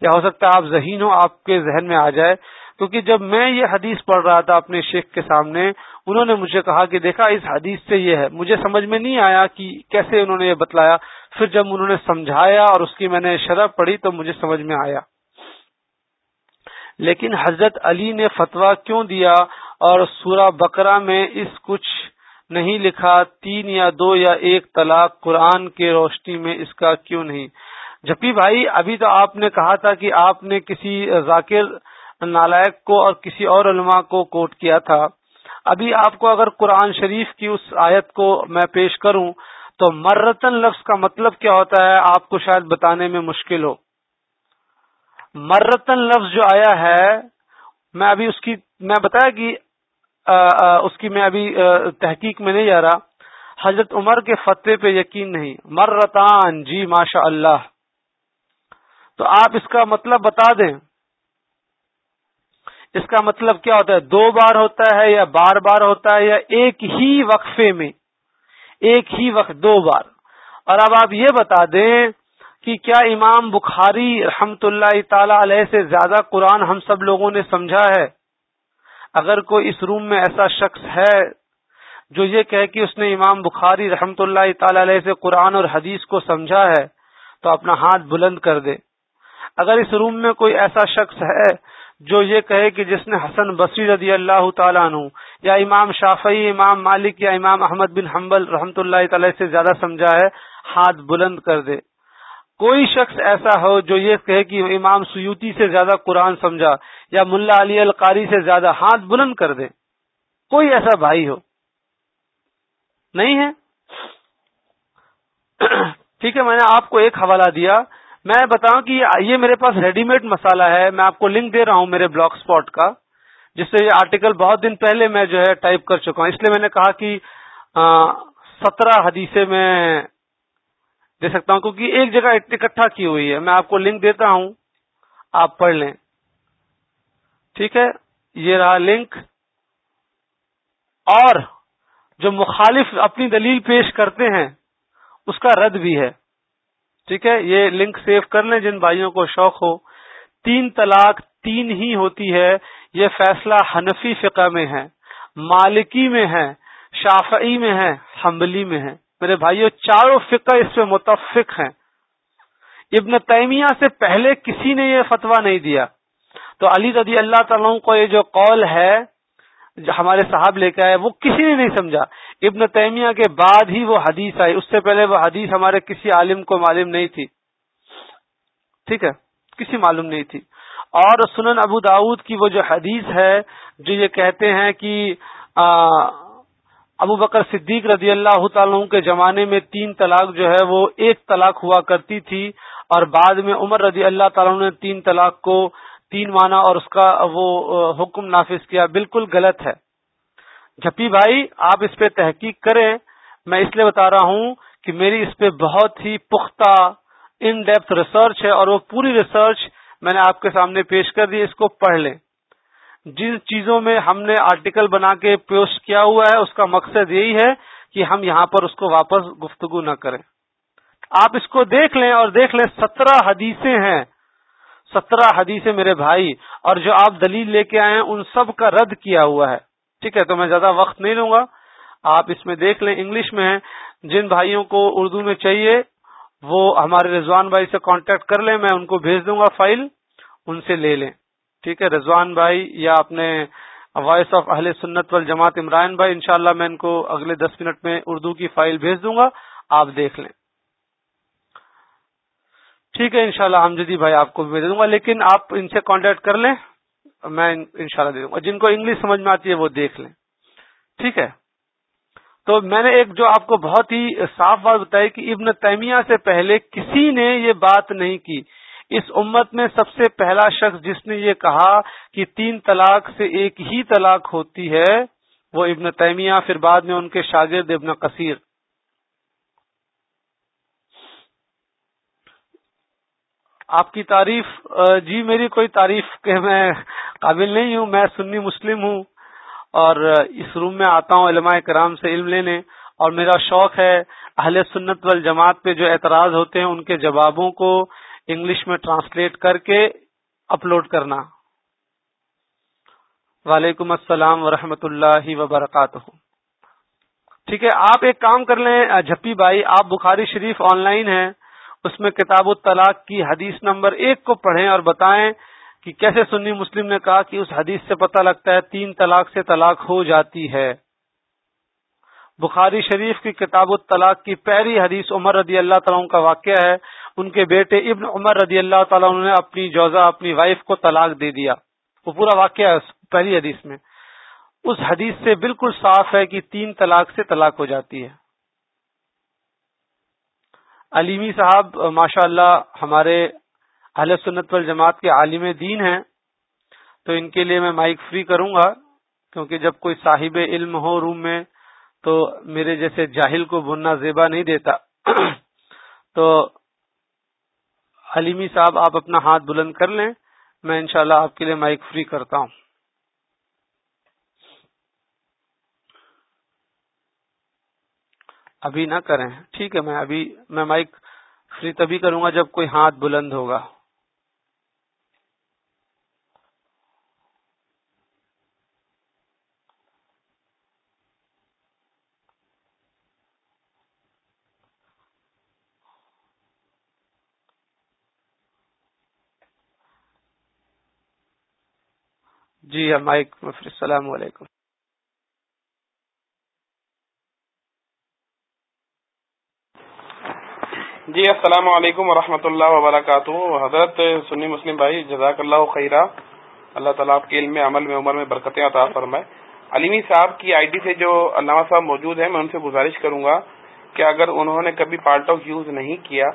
یا ہو سکتا ہے آپ ذہین ہو آپ کے ذہن میں آ جائے۔ کیونکہ جب میں یہ حدیث پڑھ رہا تھا اپنے شیخ کے سامنے، انہوں نے مجھے کہا کہ دیکھا، اس حدیث سے یہ ہے۔ مجھے سمجھ میں نہیں آیا کہ کیسے انہوں نے یہ بتلایا۔ پھر جب انہوں نے سمجھایا اور اس کی میں نے شرح پڑھی تو مجھے سمجھ میں آیا۔ لیکن حضرت علی نے فتویٰ کیوں دیا؟ اور سورہ بقرہ میں اس کچھ نہیں لکھا، تین یا دو یا ایک طلاق قرآن کے روشنی میں اس کا کیوں نہیں؟ جبھی بھائی، ابھی تو آپ نے کہا تھا کہ آپ نے کسی ذاکر نالائق کو اور کسی اور علماء کو کوٹ کیا تھا۔ ابھی آپ کو اگر قرآن شریف کی اس آیت کو میں پیش کروں تو مرتن لفظ کا مطلب کیا ہوتا ہے؟ آپ کو شاید بتانے میں مشکل ہو۔ مرتن لفظ جو آیا ہے، میں ابھی اس کی، میں بتایا کہ اس کی میں ابھی تحقیق میں نہیں جا رہا۔ حضرت عمر کے فتح پہ یقین نہیں۔ مرتان جی ماشاء اللہ۔ تو آپ اس کا مطلب بتا دیں۔ اس کا مطلب کیا ہوتا ہے؟ دو بار ہوتا ہے یا بار بار ہوتا ہے یا ایک ہی وقفے میں۔ ایک ہی وقت، دو بار۔ اور اب آپ یہ بتا دیں کہ کیا امام بخاری رحمت اللہ تعالی علیہ سے زیادہ قرآن ہم سب لوگوں نے سمجھا ہے؟ اگر کوئی اس روم میں ایسا شخص ہے جو یہ کہے کہ اس نے امام بخاری رحمت اللہ تعالی علیہ سے قرآن اور حدیث کو سمجھا ہے، تو اپنا ہاتھ بلند کر دے۔ اگر اس روم میں کوئی ایسا شخص ہے جو یہ کہے کہ جس نے حسن بصری رضی اللہ تعالیٰ عنہ یا امام شافعی، امام مالک یا امام احمد بن حنبل رحمت اللہ تعالی سے زیادہ سمجھا ہے، ہاتھ بلند کر دے۔ کوئی شخص ایسا ہو جو یہ کہے کہ امام سیوتی سے زیادہ قرآن سمجھا۔ یا ملا علی القاری سے زیادہ ہاتھ بلند کر دے کوئی ایسا بھائی ہو۔ نہیں ہے؟ ٹھیک ہے، میں نے آپ کو ایک حوالہ دیا۔ میں بتاؤں کہ یہ میرے پاس ریڈی میڈ مسالہ ہے۔ میں آپ کو لنک دے رہا ہوں میرے بلاگ اسپاٹ کا، جس سے یہ آرٹیکل بہت دن پہلے میں جو ہے ٹائپ کر چکا ہوں۔ اس لیے میں نے کہا کہ سترہ حدیثیں میں دے سکتا ہوں، کیونکہ ایک جگہ اکٹھا کی ہوئی ہے۔ میں آپ کو لنک دیتا ہوں، آپ پڑھ لیں۔ ٹھیک ہے؟ یہ رہا لنک۔ اور جو مخالف اپنی دلیل پیش کرتے ہیں، اس کا رد بھی ہے۔ ٹھیک ہے؟ یہ لنک سیو کر لیں جن بھائیوں کو شوق ہو۔ تین طلاق تین ہی ہوتی ہے۔ یہ فیصلہ حنفی فقہ میں ہے، مالکی میں ہے، شافعی میں ہے حمبلی میں ہے۔ میرے بھائیوں چاروں فقہ اس پہ متفق ہیں۔ ابن تیمیہ سے پہلے کسی نے یہ فتوا نہیں دیا۔ تو علی رضی اللہ تعالیٰ کو یہ جو قول ہے ہمارے صاحب لے کے آئے، وہ کسی نے نہیں سمجھا۔ ابن تیمیہ کے بعد ہی وہ حدیث آئی۔ اس سے پہلے وہ حدیث ہمارے کسی عالم کو معلوم نہیں تھی۔ ٹھیک ہے؟ کسی معلوم نہیں تھی۔ اور سنن ابو داود کی وہ جو حدیث ہے، جو یہ کہتے ہیں کہ ابو بکر صدیق رضی اللہ تعالیٰ کے زمانے میں تین طلاق جو ہے، وہ ایک طلاق ہوا کرتی تھی۔ اور بعد میں عمر رضی اللہ تعالیٰ نے تین طلاق کو تین مانا اور اس کا وہ حکم نافذ کیا بالکل غلط ہے۔ جھپی بھائی، آپ اس پہ تحقیق کریں۔ میں اس لیے بتا رہا ہوں کہ میری اس پہ بہت ہی پختہ ان ڈیپتھ ریسرچ ہے اور وہ پوری ریسرچ میں نے آپ کے سامنے پیش کر دی، اس کو پڑھ لیں۔ جن چیزوں میں ہم نے آرٹیکل بنا کے پیش کیا ہوا ہے، اس کا مقصد یہی ہے کہ ہم یہاں پر اس کو واپس گفتگو نہ کریں۔ آپ اس کو دیکھ لیں اور دیکھ لیں، سترہ حدیثیں ہیں۔ سترہ حدیثیں میرے بھائی اور جو آپ دلیل لے کے آئے ہیں، ان سب کا رد کیا ہوا ہے۔ ٹھیک ہے، تو میں زیادہ وقت نہیں لوں گا۔ آپ اس میں دیکھ لیں، انگلش میں ہیں۔ جن بھائیوں کو اردو میں چاہیے، وہ ہمارے رضوان بھائی سے کانٹیکٹ کر لیں، میں ان کو بھیج دوں گا فائل ان سے لے لیں۔ ٹھیک ہے، رضوان بھائی یا اپنے وائس آف اہل سنت وال جماعت عمران بھائی، انشاءاللہ میں ان کو اگلے دس منٹ میں اردو کی فائل بھیج دوں گا۔ آپ دیکھ لیں۔ ٹھیک ہے، انشاءاللہ شاء جدید بھائی آپ کو بھی دوں گا، لیکن آپ ان سے کانٹیکٹ کر لیں، میں انشاءاللہ دے دوں گا۔ جن کو انگلش سمجھ میں آتی ہے وہ دیکھ لیں۔ ٹھیک ہے۔ تو میں نے ایک جو آپ کو بہت ہی صاف بات بتائی کہ ابن تیمیہ سے پہلے کسی نے یہ بات نہیں کی۔ اس امت میں سب سے پہلا شخص جس نے یہ کہا کہ تین طلاق سے ایک ہی طلاق ہوتی ہے، وہ ابن تیمیہ، پھر بعد میں ان کے شاگرد ابن کثیر آپ کی تعریف جی میری کوئی تعریف کہ میں قابل نہیں ہوں، میں سنی مسلم ہوں اور اس روم میں آتا ہوں علماء کرام سے علم لینے اور میرا شوق ہے اہل سنت والجماعت پہ جو اعتراض ہوتے ہیں ان کے جوابوں کو انگلش میں ٹرانسلیٹ کر کے اپلوڈ کرنا۔ وعلیکم السلام ورحمۃ اللہ وبرکاتہ۔ ٹھیک ہے، آپ ایک کام کر لیں جھپی بھائی، آپ بخاری شریف آن لائن ہیں۔ اس میں کتاب الطلاق کی حدیث نمبر ایک کو پڑھیں اور بتائیں کہ کیسے سنی مسلم نے کہا کہ اس حدیث سے پتہ لگتا ہے تین طلاق سے طلاق ہو جاتی ہے۔ بخاری شریف کی کتاب الطلاق کی پہلی حدیث عمر رضی اللہ تعالیٰ کا واقعہ ہے۔ ان کے بیٹے ابن عمر رضی اللہ تعالیٰ نے اپنی جوزا اپنی وائف کو طلاق دے دیا۔ وہ پورا واقعہ ہے پہلی حدیث میں۔ اس حدیث سے بالکل صاف ہے کہ تین طلاق سے طلاق ہو جاتی ہے۔ علیمی صاحب ماشاء اللہ ہمارے اہل سنت والجماعت کے عالم دین ہیں، تو ان کے لیے میں مائک فری کروں گا، کیونکہ جب کوئی صاحب علم ہو روم میں، تو میرے جیسے جاہل کو بننا زیبا نہیں دیتا۔ تو علیمی صاحب، آپ اپنا ہاتھ بلند کر لیں، میں انشاءاللہ آپ کے لیے مائک فری کرتا ہوں۔ ابھی نہ کریں۔ ٹھیک ہے، میں ابھی، میں مائک فری تبھی کروں گا جب کوئی ہاتھ بلند ہوگا۔ جی ہاں مائک السلام علیکم۔ جی السلام علیکم ورحمۃ اللہ وبرکاتہ۔ حضرت سنی مسلم بھائی، جزاک اللہ خیرہ۔ اللہ تعالیٰ آپ کے علم عمل میں، عمر میں برکتیں عطا فرمائے۔ علیمی صاحب کی آئی ڈی سے جو علامہ صاحب موجود ہیں، میں ان سے گزارش کروں گا کہ اگر انہوں نے کبھی پارٹ آف یوز نہیں کیا،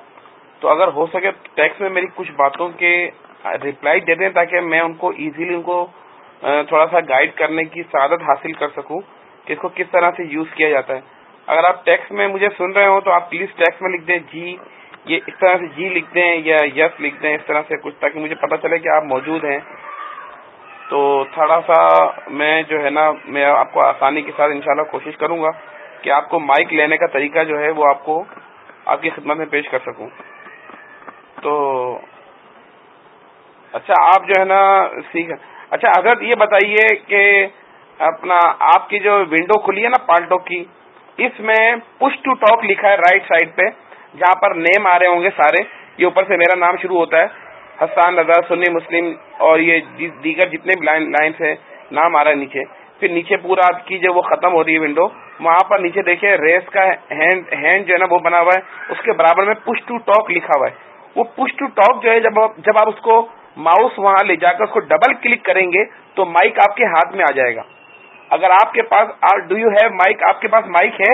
تو اگر ہو سکے ٹیکس میں میری کچھ باتوں کے ریپلائی دے دیں تاکہ میں ان کو ایزیلی ان کو تھوڑا سا گائیڈ کرنے کی سعادت حاصل کر سکوں کہ اس کو کس طرح سے یوز کیا جاتا ہے۔ اگر آپ ٹیکس میں مجھے سن رہے ہو تو آپ پلیز ٹیکس میں لکھ دیں جی یہ اس طرح سے جی لکھ دیں یا یس لکھ دیں، اس طرح سے کچھ، تاکہ مجھے پتا چلے کہ آپ موجود ہیں۔ تو تھوڑا سا میں جو ہے نا، میں آپ کو آسانی کے ساتھ انشاءاللہ کوشش کروں گا کہ آپ کو مائک لینے کا طریقہ جو ہے وہ آپ کو آپ کی خدمت میں پیش کر سکوں۔ تو اچھا آپ جو ہے نا، سیکھ۔ اچھا حضرت یہ بتائیے کہ اپنا آپ کی جو ونڈو کھلی ہے نا، پالٹو کی اس میں پش ٹو ٹاک لکھا ہے رائٹ سائڈ پہ، جہاں پر نیم آ رہے ہوں گے سارے۔ یہ اوپر سے میرا نام شروع ہوتا ہے۔ حسان رضا، سنی مسلم، اور یہ دیگر جتنے بھی لائنس ہیں، نام آ رہا ہے نیچے۔ پھر نیچے پورا آپ کی جو وہ ختم ہو رہی ہے ونڈو وہاں پر نیچے دیکھیں ریس کا ہینڈ ہینڈ جو ہے نا وہ بنا ہوا ہے۔ اس کے برابر میں پش ٹو ٹاک لکھا ہوا ہے۔ وہ پش ٹو ٹاک جو ہے، جب جب آپ اس کو ماؤس وہاں لے جا کر اس کو ڈبل کلک کریں گے، تو مائک آپ کے ہاتھ میں آ جائے گا۔ اگر آپ کے پاس ڈو یو ہیو مائک آپ کے پاس مائک ہے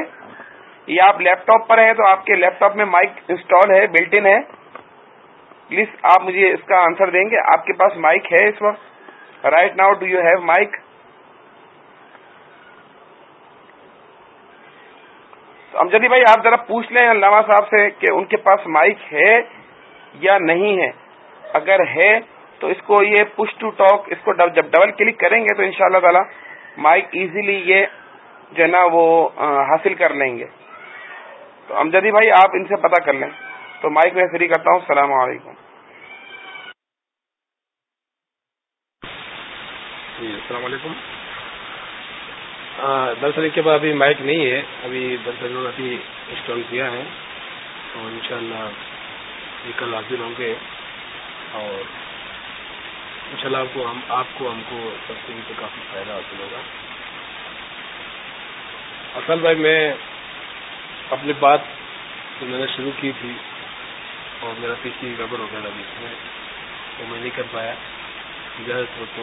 یا آپ لیپ ٹاپ پر ہیں تو آپ کے لیپ ٹاپ میں مائک انسٹال ہے بلٹ ان ہے. پلیز آپ مجھے اس کا آنسر دیں گے. آپ کے پاس مائک ہے اس وقت. Right now do you have mic Amjadi بھائی، آپ ذرا پوچھ لیں علامہ صاحب سے کہ ان کے پاس مائک ہے یا نہیں ہے. اگر ہے تو اس کو یہ پش ٹو ٹاک اس کو جب ڈبل کلک کریں گے تو ان شاء اللہ تعالی مائک ایزیلی یہ جو ہے نا وہ حاصل کر لیں گے۔ تو امجدی بھائی، آپ ان سے پتا کر لیں۔ تو مائک میں فری کرتا ہوں۔ السلام علیکم۔ جی السلام علیکم۔ دراصل کے بعد ابھی مائک نہیں ہے۔ ابھی دراصل ابھی انسٹال کیا ہے۔ اور ان شاء اللہ یہ کل حاضر ہوں گے۔ اور ان شاء اللہ آپ کو ہم آپ کو ہم کو سب سے کافی فائدہ حاصل ہوگا۔ اصل بھائی، میں اپنی بات جو میں نے شروع کی تھی اور میرا پیچھے گڑبڑ ہو گیا تھا بیچ میں، وہ میں نہیں کر پایا۔ اجازت ہو تو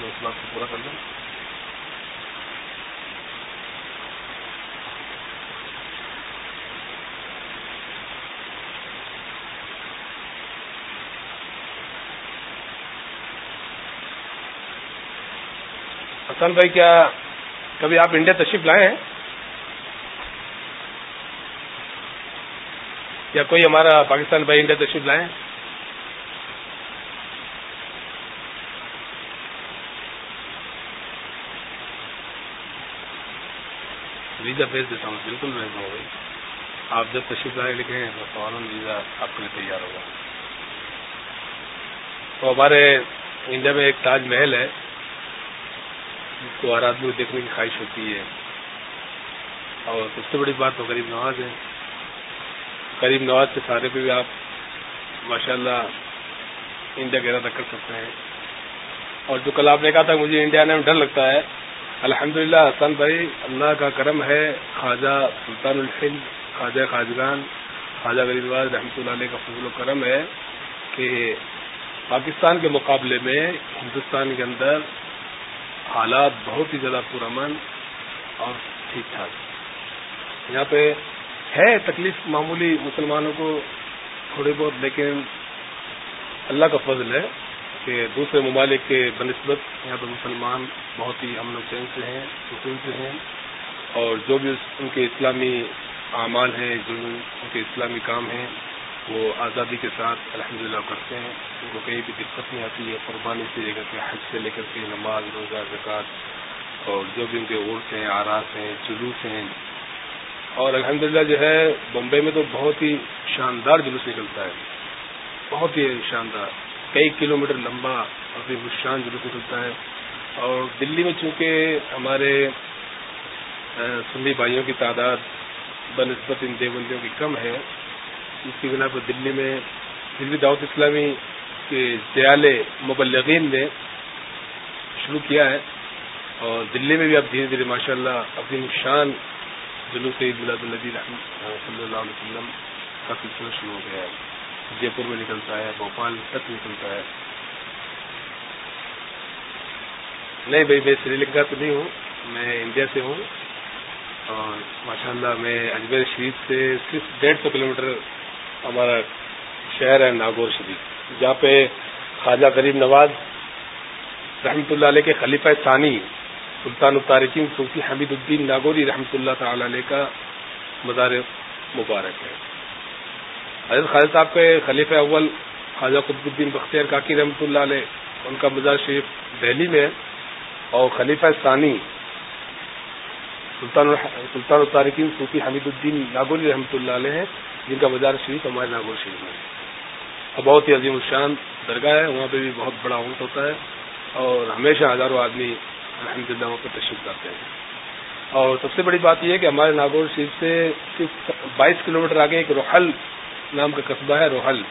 میں اس بات کو پورا کر دوں۔ حسن بھائی، کیا کبھی آپ انڈیا تشریف لائے ہیں؟ یا کوئی ہمارا پاکستان بھائی انڈیا تشریف لائے ہیں؟ ویزا بھیج دیتا ہوں، بالکل بھیج دوں بھائی۔ آپ جب تشریف لائے لکھیں تو فوراً ویزا آپ کے لیے تیار ہوگا۔ تو ہمارے انڈیا میں ایک تاج محل ہے۔ کو ہر آدمی کو دیکھنے کی خواہش ہوتی ہے۔ اور سب سے بڑی بات تو غریب نواز ہے۔ غریب نواز کے سارے پہ بھی آپ ماشاء اللہ انڈیا کا ارادہ کر سکتے ہیں۔ اور جو کل آپ نے کہا تھا مجھے انڈیا آنے میں ڈر لگتا ہے الحمد للہ حسن بھائی اللہ کا کرم ہے، خواجہ سلطان الفل خواجہ خواجگان خواجہ غریب نواز رحمۃ اللہ علیہ کا فضل و کرم ہے کہ پاکستان کے مقابلے میں، ہندوستان کے اندر حالات بہت ہی زیادہ پرامن اور ٹھیک ٹھاک۔ یہاں پہ ہے تکلیف معمولی مسلمانوں کو تھوڑی بہت، لیکن اللہ کا فضل ہے کہ دوسرے ممالک کے بنسبت یہاں پہ مسلمان بہت ہی امن و چین سے ہیں، سکون سے ہیں۔ اور جو بھی ان کے اسلامی اعمال ہیں، جو ان کے اسلامی کام ہیں وہ آزادی کے ساتھ الحمدللہ کرتے ہیں۔ ان کو کہیں بھی دقت نہیں آتی ہے، قربانی سے لے کر کے حج سے لے کر کے نماز، روزہ زکات اور جو بھی ان کے عورت ہیں، آراس ہیں، جلوس ہیں۔ اور الحمدللہ جو ہے، بمبئی میں تو بہت ہی شاندار جلوس نکلتا ہے۔ بہت ہی شاندار۔ کئی کلومیٹر لمبا اور شان جلوس نکلتا ہے۔ اور دلی میں چونکہ ہمارے سنی بھائیوں کی تعداد بنسبت ان دیوبندیوں کی کم ہے اس کی بنا پر دلی میں دلی دعوت اسلامی کے زیالے مبلغین نے شروع کیا ہے اور دلی میں بھی اب دھیرے دھیرے ماشاء اللہ اپنی شان جلوس عید میلاد النبی صلی اللہ علیہ وسلم کا سلسلہ شروع ہو گیا ہے۔ جے پور میں نکلتا ہے، بھوپال تک نکلتا ہے۔ نہیں بھائی، میں سری لنکا تو نہیں ہوں، میں انڈیا سے ہوں۔ اور ماشاء اللہ میں اجمیر شریف سے صرف ڈیڑھ سو کلو میٹر ہمارا شہر ہے ناگور شریف۔ جہاں پہ خواجہ غریب نواز رحمۃ اللہ علیہ کے خلیفہ ثانی سلطان الطارقین صوفی حمید الدین ناگوری رحمۃ اللہ تعالی علیہ کا مزار مبارک ہے۔ حضرت خالد صاحب کے خلیفہ اول خواجہ قطب الدین بختیار کاکی رحمۃ اللہ علیہ، ان کا مزار شریف دہلی میں ہے اور خلیفہ ثانی سلطان سلطان الطارقین صوفی حمید الدین ناگوری رحمۃ اللہ علیہ ہیں، جن کا مزار شریف ہمارے ناگور شریف میں اور بہت ہی عظیم الشان درگاہ ہے، وہاں پہ بھی بہت بڑا اونٹ ہوتا ہے۔ اور ہمیشہ ہزاروں آدمی الحمد للہ وہاں پہ تشریف کرتے ہیں۔ اور سب سے بڑی بات یہ ہے کہ ہمارے ناگور شریف سے صرف بائیس کلو میٹر آگے ایک روحل نام کا قصبہ ہے، روحل۔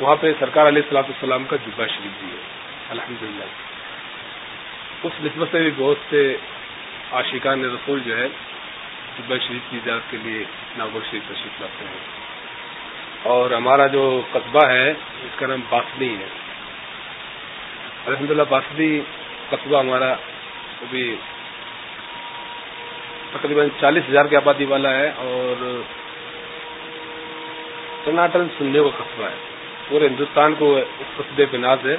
وہاں پہ سرکار علیہ السلاط السلام کا جبا شریف بھی ہے، الحمد للہ۔ اس نسبت سے بھی بہت سے عاشقان رسول جو ہے جبا شریف کی اجازت کے لیے ناگور شریف تشریف لاتے ہیں۔ اور ہمارا جو قصبہ ہے، اس کا نام باسنی ہے۔ الحمد للہ باسنی قصبہ ہمارا وہ بھی تقریباً چالیس ہزار کی آبادی والا ہے اور ٹناٹن سننے کا قصبہ ہے۔ پورے ہندوستان کو اس قصبے پہ ناز ہے۔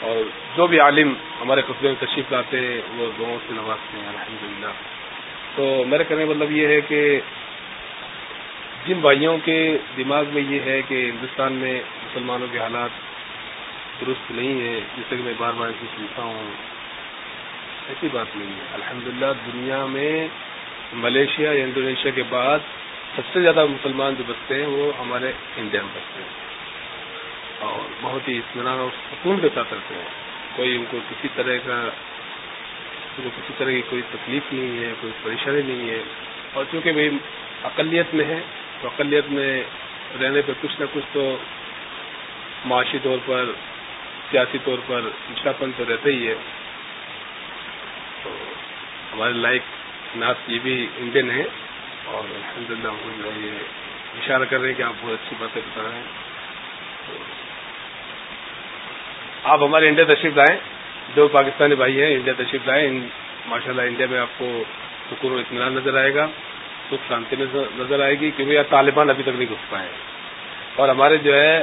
اور جو بھی عالم ہمارے قصبے میں تشریف لاتے ہیں، وہ گاؤں سے نوازتے ہیں الحمد تو میرے کہنے کا مطلب یہ ہے کہ جن بھائیوں کے دماغ میں یہ ہے کہ ہندوستان میں مسلمانوں کے حالات درست نہیں ہے جس سے کہ میں بار بار اسے سنتا ہوں، ایسی بات نہیں ہے۔ الحمدللہ، دنیا میں ملیشیا یا انڈونیشیا کے بعد سب سے زیادہ مسلمان جو بستے ہیں، وہ ہمارے انڈیا میں بستے ہیں۔ اور بہت ہی اطمینان اور سکون کے ساتھ رہتے ہیں۔ کوئی ان کو کسی طرح کا ان کو کسی طرح کی کوئی تکلیف نہیں ہے، کوئی پریشانی نہیں ہے۔ اور چونکہ بھائی اقلیت میں ہے، تو اقلیت میں رہنے پہ کچھ نہ کچھ تو معاشی طور پر، سیاسی طور پر پن تو رہتا ہی ہے۔ تو ہمارے لائق ناس یہ بھی انڈین ہے اور الحمد للہ یہ اشارہ کر رہے ہیں کہ آپ بہت اچھی باتیں بتا رہے ہیں۔ آپ ہمارے انڈیا تشریف لائیں جو پاکستانی بھائی ہیں، انڈیا تشریف لائیں ماشاء اللہ انڈیا میں آپ کو سکون و اطمینان نظر آئے گا، سکھ شانتی نظر آئے گی، کیونکہ یہاں طالبان ابھی تک نہیں گھس پائے اور ہمارے جو ہے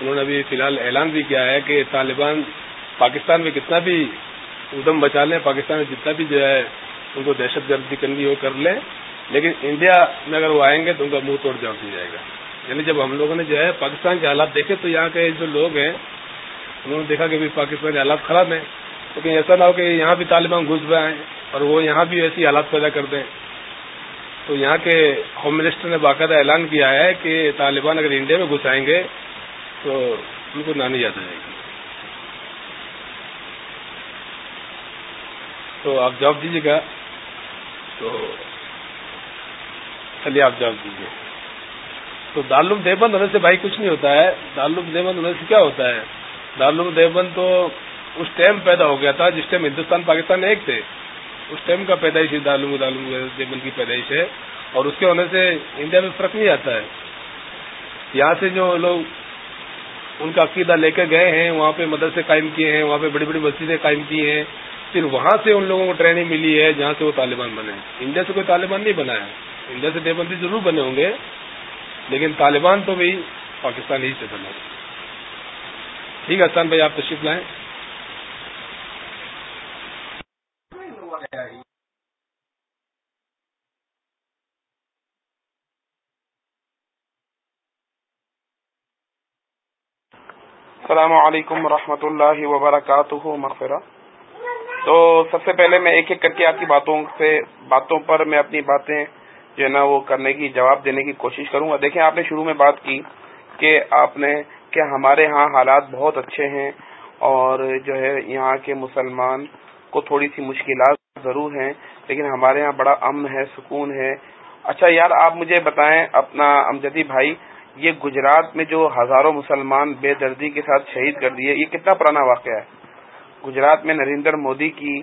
انہوں نے ابھی فی الحال اعلان بھی کیا ہے کہ طالبان پاکستان میں کتنا بھی ادم بچا لیں، پاکستان میں جتنا بھی جو ہے، ان کو دہشت گردی کرنی وہ کر لیں، لیکن انڈیا میں اگر وہ آئیں گے تو ان کا منہ توڑ جواب دیا جائے گا۔ یعنی جب ہم لوگوں نے جو ہے پاکستان کے حالات دیکھے تو یہاں کے جو لوگ ہیں، انہوں نے دیکھا کہ پاکستان کے حالات خراب ہیں۔ لیکن ایسا نہ ہو کہ یہاں بھی طالبان گھس رہے ہیں اور وہ یہاں بھی ایسی حالات پیدا کر دیں۔ تو یہاں کے ہوم منسٹر نے باقاعدہ اعلان کیا ہے کہ طالبان اگر انڈیا میں گھس آئیں گے تو ان کو نانی یاد آ جائے گی۔ تو آپ جواب دیجیے گا۔ تو چلیے آپ جواب دیجیے۔ تو دارالعلوم دیوبند ہونے سے بھائی کچھ نہیں ہوتا ہے۔ دارالعلوم دیوبند ہونے سے کیا ہوتا ہے؟ دارالعلوم دیوبند تو اس ٹائم پیدا ہو گیا تھا جس ٹائم ہندوستان، پاکستان ایک تھے۔ اس ٹائم کا پیدائش دارالعلوم دارالعلوم دیوبند کی پیدائش ہے۔ اور اس کے ہونے سے انڈیا میں فرق نہیں آتا ہے۔ یہاں سے جو لوگ ان کا عقیدہ لے کے گئے ہیں، وہاں پہ مدرسے قائم کیے ہیں، وہاں پہ بڑی بڑی مسجدیں قائم کی ہیں۔ پھر وہاں سے ان لوگوں کو ٹریننگ ملی ہے جہاں سے وہ طالبان بنے۔ انڈیا سے کوئی طالبان نہیں بنا ہے۔ انڈیا سے دیوبندی ضرور بنے ہوں گے۔ لیکن طالبان تو بھی پاکستان ہی سے بنے ٹھیک ہے حسان بھائی، آپ تشریف لائیں۔ السلام علیکم ورحمۃ اللہ وبرکاتہ، مغفرہ۔ تو سب سے پہلے میں ایک ایک کر کے آپ کی باتوں سے، باتوں پر میں اپنی باتیں جو ہے نا وہ کرنے کی، جواب دینے کی کوشش کروں گا۔ دیکھیں، آپ نے شروع میں بات کی کہ آپ نے، کہ ہمارے ہاں حالات بہت اچھے ہیں اور جو ہے یہاں کے مسلمان کو تھوڑی سی مشکلات ضرور ہیں، لیکن ہمارے ہاں بڑا امن ہے، سکون ہے۔ اچھا یار، آپ مجھے بتائیں اپنا امجدی بھائی، یہ گجرات میں جو ہزاروں مسلمان بے دردی کے ساتھ شہید کر دیے، یہ کتنا پرانا واقعہ ہے؟ گجرات میں نریندر مودی کی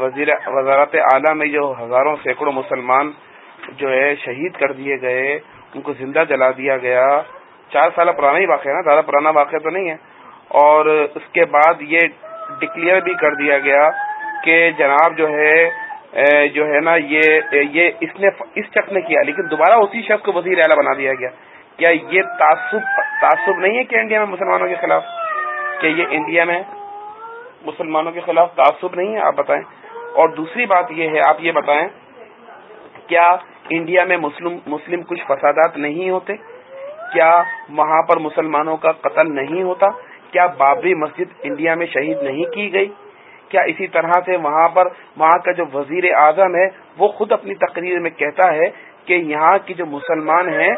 وزیر، وزارت اعلیٰ میں جو ہزاروں سینکڑوں مسلمان جو ہے شہید کر دیے گئے، ان کو زندہ جلا دیا گیا۔ چار سال پرانا ہی واقعہ ہے نا، زیادہ پرانا واقعہ تو نہیں ہے۔ اور اس کے بعد یہ ڈکلیئر بھی کر دیا گیا کہ جناب جو ہے جو ہے نا، یہ یہ اس نے، اس شخص نے کیا۔ لیکن دوبارہ اسی شخص کو وزیر اعلیٰ بنا دیا گیا۔ کیا یہ تعصب تعصب نہیں ہے کہ انڈیا میں مسلمانوں کے خلاف؟ کہ یہ انڈیا میں مسلمانوں کے خلاف تعصب نہیں ہے؟ آپ بتائیں۔ اور دوسری بات یہ ہے، آپ یہ بتائیں کیا انڈیا میں مسلم مسلم کچھ فسادات نہیں ہوتے؟ کیا وہاں پر مسلمانوں کا قتل نہیں ہوتا؟ کیا بابری مسجد انڈیا میں شہید نہیں کی گئی؟ کیا اسی طرح سے وہاں پر وہاں کا جو وزیر اعظم ہے، وہ خود اپنی تقریر میں کہتا ہے کہ یہاں کی جو مسلمان ہیں،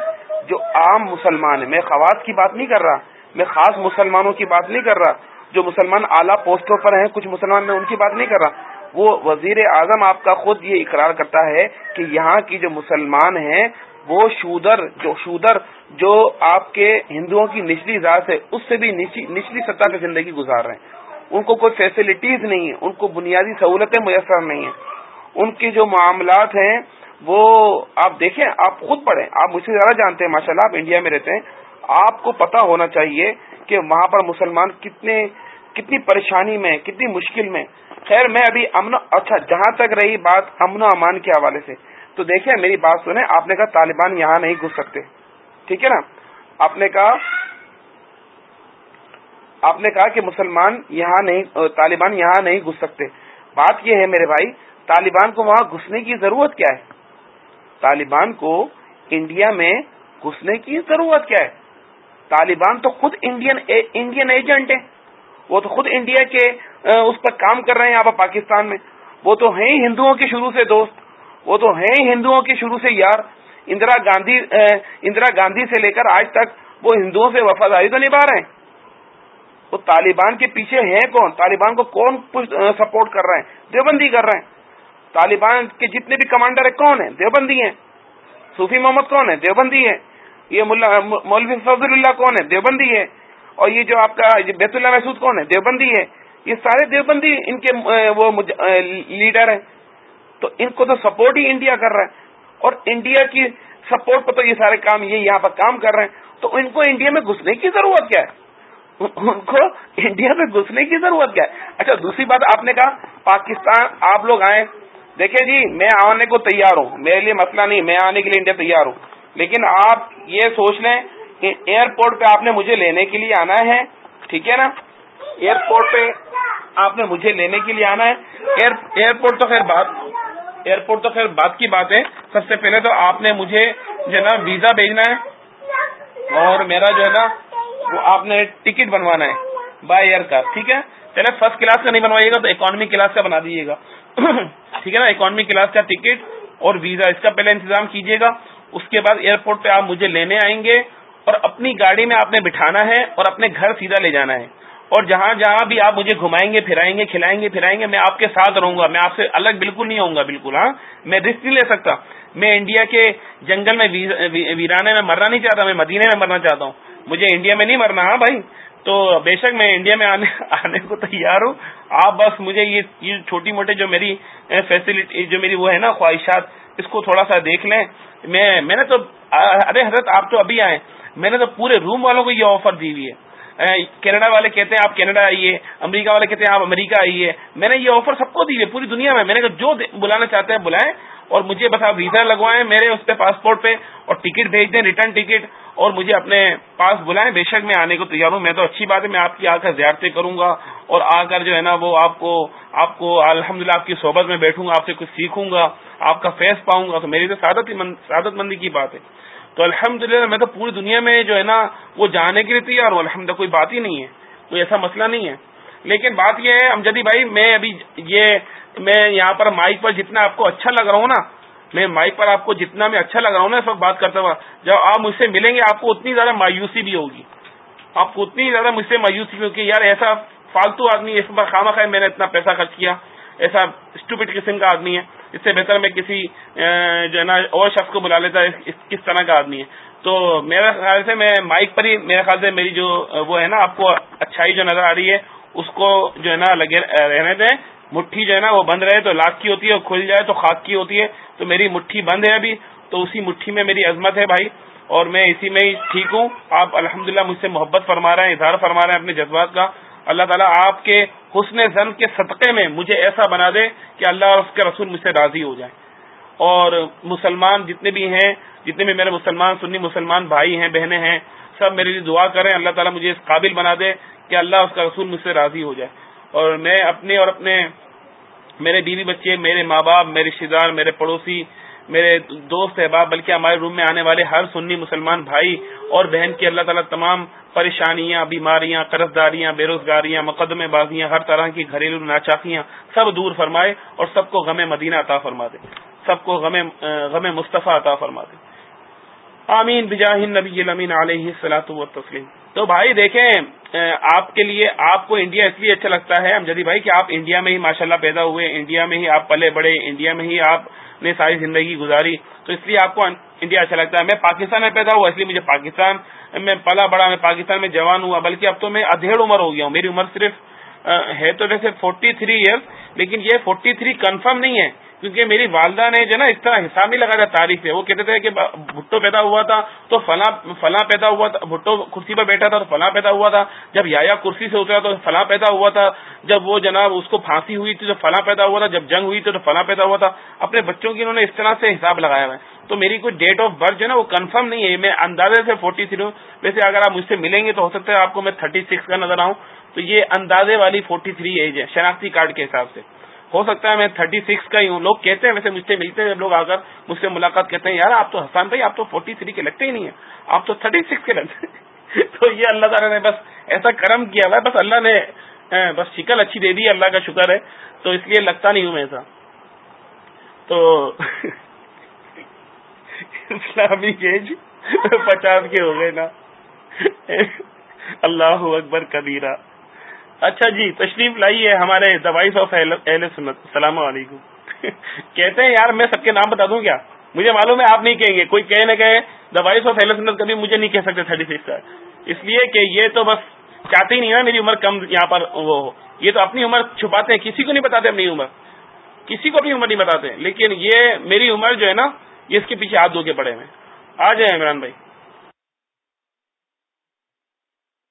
جو عام مسلمان ہیں، میں خواص کی بات نہیں کر رہا، میں خاص مسلمانوں کی بات نہیں کر رہا، جو مسلمان اعلیٰ پوسٹوں پر ہیں، کچھ مسلمان میں ان کی بات نہیں کر رہا۔ وہ وزیر اعظم آپ کا خود یہ اقرار کرتا ہے کہ یہاں کی جو مسلمان ہیں، وہ شودر، جو شودر، جو آپ کے ہندوؤں کی نچلی ذات ہے، اس سے بھی نچلی سطح کی زندگی گزار رہے ہیں۔ ان کو کوئی فیسلٹیز نہیں ہے ان کو بنیادی سہولتیں میسر نہیں ہیں۔ ان کے جو معاملات ہیں، وہ آپ دیکھیں، آپ خود پڑھیں۔ آپ مجھ سے زیادہ جانتے ہیں ماشاء اللہ آپ انڈیا میں رہتے ہیں۔ آپ کو پتا ہونا چاہیے کہ وہاں پر مسلمان کتنے، کتنی پریشانی میں، کتنی مشکل میں خیر میں ابھی امن اچھا جہاں تک رہی بات امن و امان کے حوالے سے، تو دیکھیں میری بات سنیں، آپ نے کہا طالبان یہاں نہیں گھس سکتے۔ ٹھیک ہے نا؟ آپ نے کہا، آپ نے کہا کہ مسلمان یہاں نہیں، طالبان یہاں نہیں گھس سکتے۔ بات یہ ہے میرے بھائی، طالبان کو وہاں گھسنے کی ضرورت کیا ہے؟ طالبان کو انڈیا میں گھسنے کی ضرورت کیا ہے؟ طالبان تو خود انڈین انڈین ایجنٹ ہیں۔ وہ تو خود انڈیا کے اس پر کام کر رہے ہیں یہاں پر پاکستان میں۔ وہ تو ہیں ہندوؤں کے شروع سے دوست۔ وہ تو ہیں ہندوؤں کے شروع سے یار۔ اندرا گاندھی اندرا گاندھی سے لے کر آج تک وہ ہندوؤں سے وفاداری تو نبھا رہے ہیں۔ وہ طالبان کے پیچھے ہیں کون؟ طالبان کو کون سپورٹ کر رہے ہیں؟ دیوبندی کر رہے ہیں۔ طالبان کے جتنے بھی کمانڈر ہیں، کون ہیں؟ دیوبندی ہیں۔ صوفی محمد کون ہے دیوبندی ہے یہ مولوی فضل اللہ کون ہے دیوبندی ہے اور یہ جو آپ کا بیت اللہ محسود کون ہے؟ دیوبندی ہے یہ سارے دیوبندی ان کے وہ لیڈر ہیں۔ تو ان کو تو سپورٹ ہی انڈیا کر رہا ہے۔ اور انڈیا کی سپورٹ پہ تو یہ سارے کام، یہ یہاں پر کام کر رہے ہیں۔ تو ان کو انڈیا میں گھسنے کی ضرورت کیا ہے؟ ان کو انڈیا میں گھسنے کی ضرورت کیا ہے؟ اچھا دوسری بات آپ نے کہا، پاکستان، آپ لوگ آئے دیکھیں جی میں آنے کو تیار ہوں۔ میرے لیے مسئلہ نہیں، میں آنے کے لیے انڈیا تیار ہوں۔ لیکن آپ یہ سوچ لیں کہ ایئرپورٹ پہ آپ نے مجھے لینے کے لیے آنا ہے، ٹھیک ہے نا؟ ایئرپورٹ پہ آپ نے مجھے لینے کے لیے آنا ہے۔ ایئرپورٹ تو خیر بات، ایئرپورٹ تو خیر بات کی بات ہے۔ سب سے پہلے تو آپ نے مجھے جو ہے نا ویزا بھیجنا ہے۔ اور میرا جو ہے نا، وہ آپ نے ٹکٹ بنوانا ہے بائی ایئر کا ٹھیک ہے؟ پہلے فرسٹ کلاس کا نہیں بنوائیے گا تو اکانومی کلاس کا بنا دیجیے گا۔ ٹھیک ہے نا؟ اکانومی کلاس کا ٹکٹ اور ویزا اس کا پہلے انتظام کیجیے گا۔ اس کے بعد ایئرپورٹ پہ آپ مجھے لینے آئیں گے۔ اور اپنی گاڑی میں آپ نے بٹھانا ہے اور اپنے گھر سیدھا لے جانا ہے۔ اور جہاں جہاں بھی آپ مجھے گھمائیں گے، پھرائیں گے، کھلائیں گے، پھرائیں گے، میں آپ کے ساتھ رہوں گا۔ میں آپ سے الگ بالکل نہیں ہوں گا، بالکل ہاں؟ میں رسک نہیں لے سکتا۔ میں انڈیا کے جنگل میں ویرانے میں مرنا نہیں چاہتا، میں مدینے میں مرنا چاہتا ہوں۔ مجھے انڈیا میں نہیں مرنا ہاں بھائی؟ تو بے شک میں انڈیا میں آنے آنے کو تیار ہوں۔ آپ بس مجھے یہ چھوٹی موٹے جو میری فیسلٹی جو میری وہ ہے نا خواہشات، اس کو تھوڑا سا دیکھ لیں۔ میں میں نے تو، ارے حضرت، آپ تو ابھی آئے۔ میں نے تو پورے روم والوں کو یہ آفر دی ہوئی ہے۔ کینیڈا والے کہتے ہیں آپ کینیڈا آئیے، امریکہ والے کہتے ہیں آپ امریکہ آئیے۔ میں نے یہ آفر سب کو دی ہے، پوری دنیا میں۔ میں نے کہا، جو بلانا چاہتے ہیں بلائیں اور مجھے بس آپ ویزا لگوائیں میرے اس پہ پاسپورٹ پہ اور ٹکٹ بھیج دیں ریٹرن ٹکٹ اور مجھے اپنے پاس بلائیں۔ بے شک میں آنے کو تیار ہوں۔ میں تو اچھی بات ہے، میں آپ کی آ کر زیارتیں کروں گا اور آ کر جو ہے نا وہ آپ کو آپ کو الحمد آپ کی صحبت میں بیٹھوں گا، آپ سے کچھ سیکھوں گا، آپ کا فیس پاؤں گا۔ تو میری تو سعادت مندی کی بات ہے۔ تو الحمد میں تو پوری دنیا میں جو ہے نا وہ جانے کے لیے تیار ہوں الحمد کوئی بات ہی نہیں ہے، کوئی ایسا مسئلہ نہیں ہے۔ لیکن بات یہ ہے، امجدی بھائی، میں ابھی یہ، میں یہاں پر مائک پر جتنا آپ کو اچھا لگ رہا ہوں نا، میں مائک پر آپ کو جتنا میں اچھا لگ رہا ہوں نا، اس وقت بات کرتا ہوا، جب آپ مجھ سے ملیں گے، آپ کو اتنی زیادہ مایوسی بھی ہوگی۔ آپ کو اتنی زیادہ مجھ سے مایوسی بھی ہوگی یار ایسا فالتو آدمی، اس پر خامہ خواہ میں نے اتنا پیسہ خرچ کیا۔ ایسا اسٹوپٹ قسم کا آدمی ہے۔ اس سے بہتر میں کسی جو ہے نا، اور شخص کو بلا لیتا کس طرح کا آدمی ہے۔ تو میرے خیال سے میں مائک پر ہی میرے خیال سے میری جو وہ ہے نا، آپ کو اچھائی جو نظر آ رہی ہے، اس کو جو ہے نا لگے رہنے دیں۔ مٹھی جو ہے نا، وہ بند رہے تو لاکھ کی ہوتی ہے اور کھل جائے تو خاک کی ہوتی ہے۔ تو میری مٹھی بند ہے ابھی، تو اسی مٹھی میں میری عظمت ہے بھائی۔ اور میں اسی میں ہی ٹھیک ہوں۔ آپ الحمدللہ مجھ سے محبت فرما رہے ہیں، اظہار فرما رہے ہیں اپنے جذبات کا۔ اللہ تعالیٰ آپ کے حسن زن کے صدقے میں مجھے ایسا بنا دے کہ اللہ اور اس کے رسول مجھ سے راضی ہو جائے اور مسلمان جتنے بھی ہیں، جتنے بھی میرے مسلمان سنی مسلمان بھائی ہیں، بہنیں ہیں، سب میرے لیے دعا کریں، اللہ تعالیٰ مجھے اس قابل بنا دے کہ اللہ اس کا رسول مجھ سے راضی ہو جائے۔ اور میں اپنے اور اپنے میرے بیوی بچے، میرے ماں باپ، میرے رشتے دار میرے پڑوسی، میرے دوست احباب، بلکہ ہمارے روم میں آنے والے ہر سنی مسلمان بھائی اور بہن کی اللہ تعالیٰ تمام پریشانیاں، بیماریاں قرض داریاں بے روزگاریاں مقدمے بازیاں، ہر طرح کی گھریلو ناچاکیاں سب دور فرمائے اور سب کو غم مدینہ عطا فرما دے، سب کو غم غم مصطفیٰ عطا فرما دے۔ آمین بجاہ نبی المین علیہ السلاۃ و تسلیم تو بھائی دیکھیں آپ کے لیے، آپ کو انڈیا اس لیے اچھا لگتا ہے امجدی بھائی کہ آپ انڈیا میں ہی ماشاءاللہ پیدا ہوئے، انڈیا میں ہی آپ پلے بڑے، انڈیا میں ہی آپ نے ساری زندگی گزاری، تو اس لیے آپ کو انڈیا اچھا لگتا ہے۔ میں پاکستان میں پیدا ہوا، اس لیے مجھے پاکستان میں پلا بڑا، میں پاکستان میں جوان ہوا، بلکہ اب تو میں ادھیڑ عمر ہو گیا ہوں۔ میری عمر صرف ہے تو ویسے فورٹی تھری ایئرس لیکن یہ فورٹی تھری کنفرم نہیں ہے۔ کیونکہ میری والدہ نے جو نا اس طرح حساب نہیں لگایا تاریخ سے۔ وہ کہتے تھے کہ بھٹو پیدا ہوا تھا تو فلاں فلاں پیدا ہوا تھا، بھٹو کرسی پر بیٹھا تھا تو فلاں پیدا ہوا تھا۔ جب یا کرسی سے اترا تو فلاں پیدا ہوا تھا۔ جب وہ جناب اس کو پھانسی ہوئی تھی تو فلاں پیدا ہوا تھا۔ جب جنگ ہوئی تھی تو فلاں پیدا ہوا تھا۔ اپنے بچوں کی انہوں نے اس طرح سے حساب لگایا ہوا ہے۔ تو میری کوئی ڈیٹ آف برتھ جو ہے نا وہ کنفرم نہیں ہے۔ میں اندازے سے فورٹی تھری ہوں۔ ویسے اگر آپ مجھ سے ملیں گے تو ہو سکتا ہے آپ کو میں تھرٹی سکس کا نظر آؤں۔ تو یہ اندازے والی فورٹی تھری ایج ہے، شناختی کارڈ کے حساب سے۔ ہو سکتا ہے میں تھرٹی سکس کا ہی ہوں۔ لوگ کہتے ہیں ویسے مجھ سے ملتے ہیں، لوگ آ کر مجھ سے ملاقات کرتے ہیں۔ یار، آپ تو حسان بھائی، آپ تو فورٹی تھری کے لگتے ہی نہیں ہیں۔ آپ تو تھرٹی سکس کے لگتے ہیں۔ تو یہ اللہ تعالیٰ نے بس ایسا کرم کیا ہوا ہے۔ بس اللہ نے بس شکل اچھی دے دی، اللہ کا شکر ہے۔ تو اس لیے لگتا نہیں ہوں میں ایسا۔ تو اسلامی ایج پچاس کے ہو گئے نا۔ اللہ اکبر کبیرہ۔ اچھا جی تشریف لائیے ہمارے دوائی آف اہل سنت السلام علیکم۔ کہتے ہیں، یار، میں سب کے نام بتا دوں کیا؟ مجھے معلوم ہے آپ نہیں کہیں گے۔ کوئی کہے نہ کہے دوائی آف اہل سنت کبھی مجھے نہیں کہہ سکتے تھرٹی سکس کا۔ اس لیے کہ یہ تو بس چاہتے ہی نہیں نا، میری عمر کم یہاں پر وہ ہو۔ یہ تو اپنی عمر چھپاتے ہیں، کسی کو نہیں بتاتے اپنی عمر۔ کسی کو اپنی عمر نہیں بتاتے، لیکن یہ میری عمر جو ہے نا، یہ اس کے پیچھے ہاتھ دھو کے پڑے ہوئے۔ آ جائیں عمران بھائی۔